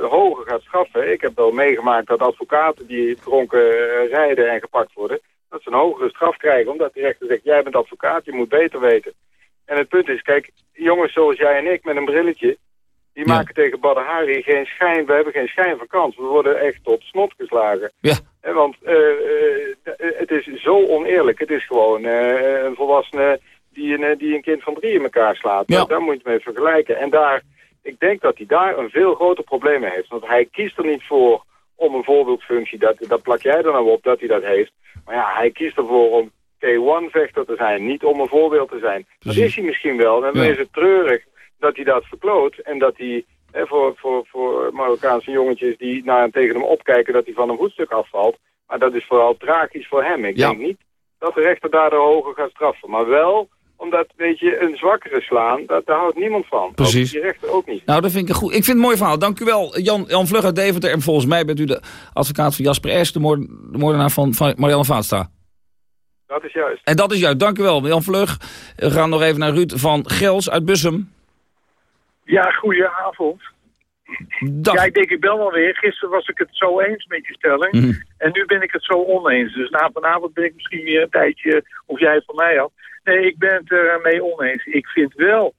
S38: hoger gaat straffen. Ik heb wel meegemaakt dat advocaten die dronken rijden en gepakt worden dat ze een hogere straf krijgen. Omdat de rechter zegt, jij bent advocaat, je moet beter weten. En het punt is, kijk, jongens zoals jij en ik met een brilletje... die maken tegen Badr Hari geen schijn, we hebben geen schijn van kans. We worden echt tot snot geslagen.
S24: Ja.
S38: En want uh, uh, het is zo oneerlijk. Het is gewoon uh, een volwassene die een, die een kind van drie in elkaar slaat. Ja. Daar moet je mee vergelijken. En daar, ik denk dat hij daar een veel groter probleem mee heeft. Want hij kiest er niet voor om een voorbeeldfunctie, dat, dat plak jij er nou op dat hij dat heeft. Maar ja, hij kiest ervoor om K1-vechter te zijn, niet om een voorbeeld te zijn. Dat is hij misschien wel. En dan ja. is het treurig dat hij dat verkloot en dat hij hè, voor, voor, voor Marokkaanse jongetjes die naar hem, tegen hem opkijken, dat hij van een voetstuk afvalt. Maar dat is vooral tragisch voor hem. Ik ja. denk niet dat de rechter daardoor hoger gaat straffen. Maar wel omdat, weet je, een zwakkere slaan, dat, daar houdt niemand van.
S24: Precies.
S38: Ook die rechter ook niet.
S24: Nou, dat vind ik goed. Ik vind het een mooi verhaal. Dank u wel, Jan, Jan Vlug uit Deventer. En volgens mij bent u de advocaat van Jasper S., de, moord, de moordenaar van, van Marianne Vaatstra.
S38: Dat is juist.
S24: En dat is juist. Dank u wel, Jan Vlug. We gaan nog even naar Ruud van Gels uit Bussum.
S39: Ja, goedenavond.
S24: Dag.
S39: Ja, ik denk ik bel wel weer. Gisteren was ik het zo eens met je stelling.
S24: Mhm.
S39: En nu ben ik het zo oneens. Dus na vanavond ben ik misschien weer een tijdje of jij het van mij had. Nee, ik ben het ermee oneens. Ik vind wel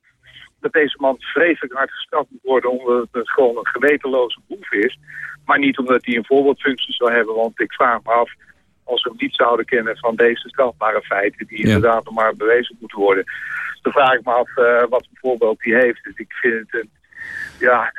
S39: dat deze man vreselijk hard gestraft moet worden... omdat het gewoon een gewetenloze boef is. Maar niet omdat hij een voorbeeldfunctie zou hebben. Want ik vraag me af, als we hem niet zouden kennen van deze strafbare feiten... die inderdaad nog maar bewezen moeten worden... dan vraag ik me af uh, wat voor voorbeeld hij heeft. Dus ik vind het een ja,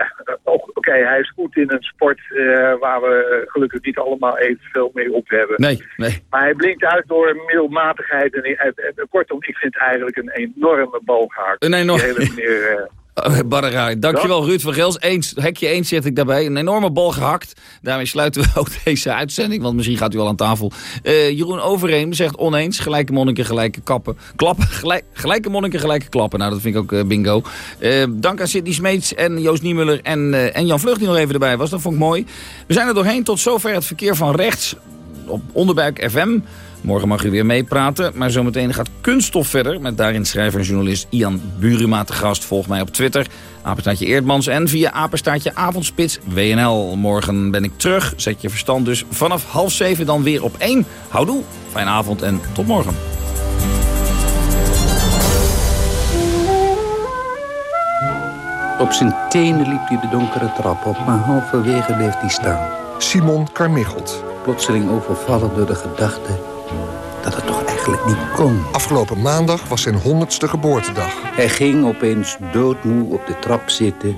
S39: oké, okay, hij is goed in een sport uh, waar we gelukkig niet allemaal evenveel mee op hebben.
S24: Nee, nee.
S39: Maar hij blinkt uit door middelmatigheid. En, en, en, kortom, ik vind eigenlijk een enorme booghaak.
S24: Een enorme...
S39: Die hele meneer,
S24: Oh, Badderij. Dankjewel Ruud van Gels. Eens, hekje eens zet ik daarbij. Een enorme bal gehakt. Daarmee sluiten we ook deze uitzending. Want misschien gaat u al aan tafel. Uh, Jeroen Overeem zegt oneens. Gelijke monniken, gelijke kappen. Klappen. Gelijk, gelijke monniken, gelijke klappen. Nou, dat vind ik ook uh, bingo. Uh, dank aan Sidney Smeets en Joost Niemuller en, en Jan Vlucht die nog even erbij was. Dat vond ik mooi. We zijn er doorheen. Tot zover het verkeer van rechts op Onderbuik FM. Morgen mag u weer meepraten, maar zometeen gaat Kunststof verder... met daarin schrijver en journalist Ian Buruma te gast. Volg mij op Twitter, apenstaartje Eerdmans... en via apenstaartje Avondspits WNL. Morgen ben ik terug, zet je verstand dus vanaf half zeven dan weer op één. Houdoe, fijne avond en tot morgen.
S40: Op zijn tenen liep hij de donkere trap op, maar halverwege bleef hij staan.
S4: Simon Carmichelt.
S40: Plotseling overvallen door de gedachte dat het toch eigenlijk niet kon.
S4: Afgelopen maandag was zijn honderdste geboortedag.
S40: Hij ging opeens doodmoe op de trap zitten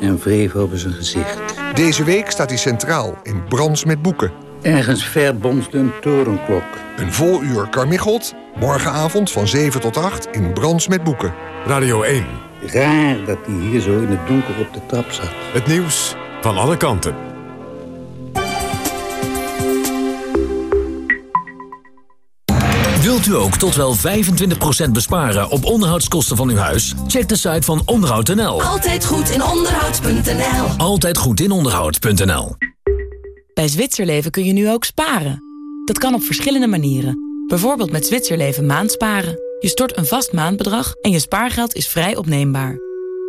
S40: en wreef over zijn gezicht.
S4: Deze week staat hij centraal in Brands met boeken.
S40: Ergens ver bonsde een torenklok.
S4: Een vol uur Carmichelt, morgenavond van 7 tot 8 in Brands met boeken. Radio 1.
S40: Raar dat hij hier zo in het donker op de trap zat.
S1: Het nieuws van alle kanten.
S41: U ook tot wel 25% besparen op onderhoudskosten van uw huis? Check de site van onderhoud.nl.
S21: Altijd goed in onderhoud.nl.
S41: Altijd goed in onderhoud.nl.
S9: Bij Zwitserleven kun je nu ook sparen. Dat kan op verschillende manieren. Bijvoorbeeld met Zwitserleven maandsparen. Je stort een vast maandbedrag en je spaargeld is vrij opneembaar.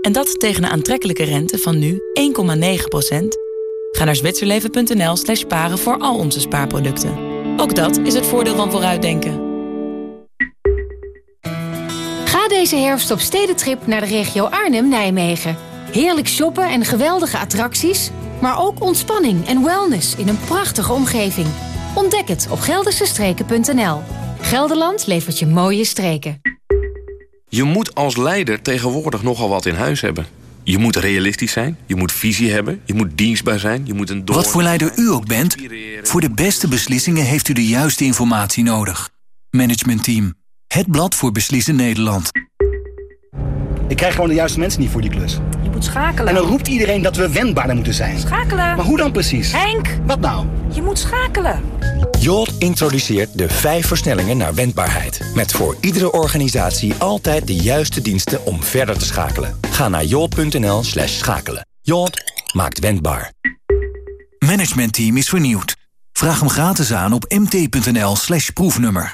S9: En dat tegen een aantrekkelijke rente van nu 1,9%. Ga naar zwitserleven.nl slash sparen voor al onze spaarproducten. Ook dat is het voordeel van vooruitdenken.
S42: Deze herfst op stedentrip naar de regio Arnhem-Nijmegen. Heerlijk shoppen en geweldige attracties, maar ook ontspanning en wellness in een prachtige omgeving. Ontdek het op geldersestreken.nl. Gelderland levert je mooie streken.
S43: Je moet als leider tegenwoordig nogal wat in huis hebben. Je moet realistisch zijn, je moet visie hebben, je moet dienstbaar zijn, je moet een
S44: Wat voor leider u ook bent, voor de beste beslissingen heeft u de juiste informatie nodig. Managementteam, het blad voor beslissen Nederland.
S45: Ik krijg gewoon de juiste mensen niet voor die klus.
S42: Je moet schakelen.
S45: En dan roept iedereen dat we wendbaarder moeten zijn.
S42: Schakelen.
S45: Maar hoe dan precies?
S42: Henk!
S45: Wat nou?
S42: Je moet schakelen.
S46: Jolt introduceert de vijf versnellingen naar wendbaarheid. Met voor iedere organisatie altijd de juiste diensten om verder te schakelen. Ga naar jolt.nl slash schakelen. Jolt maakt wendbaar.
S44: Managementteam is vernieuwd. Vraag hem gratis aan op mt.nl slash proefnummer.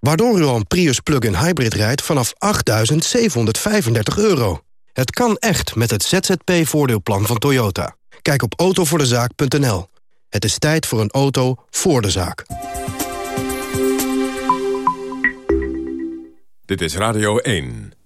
S47: Waardoor u al een Prius plug-in hybrid rijdt vanaf 8.735 euro. Het kan echt met het ZZP-voordeelplan van Toyota. Kijk op autovoordezaak.nl. Het is tijd voor een auto voor de zaak.
S1: Dit is Radio 1.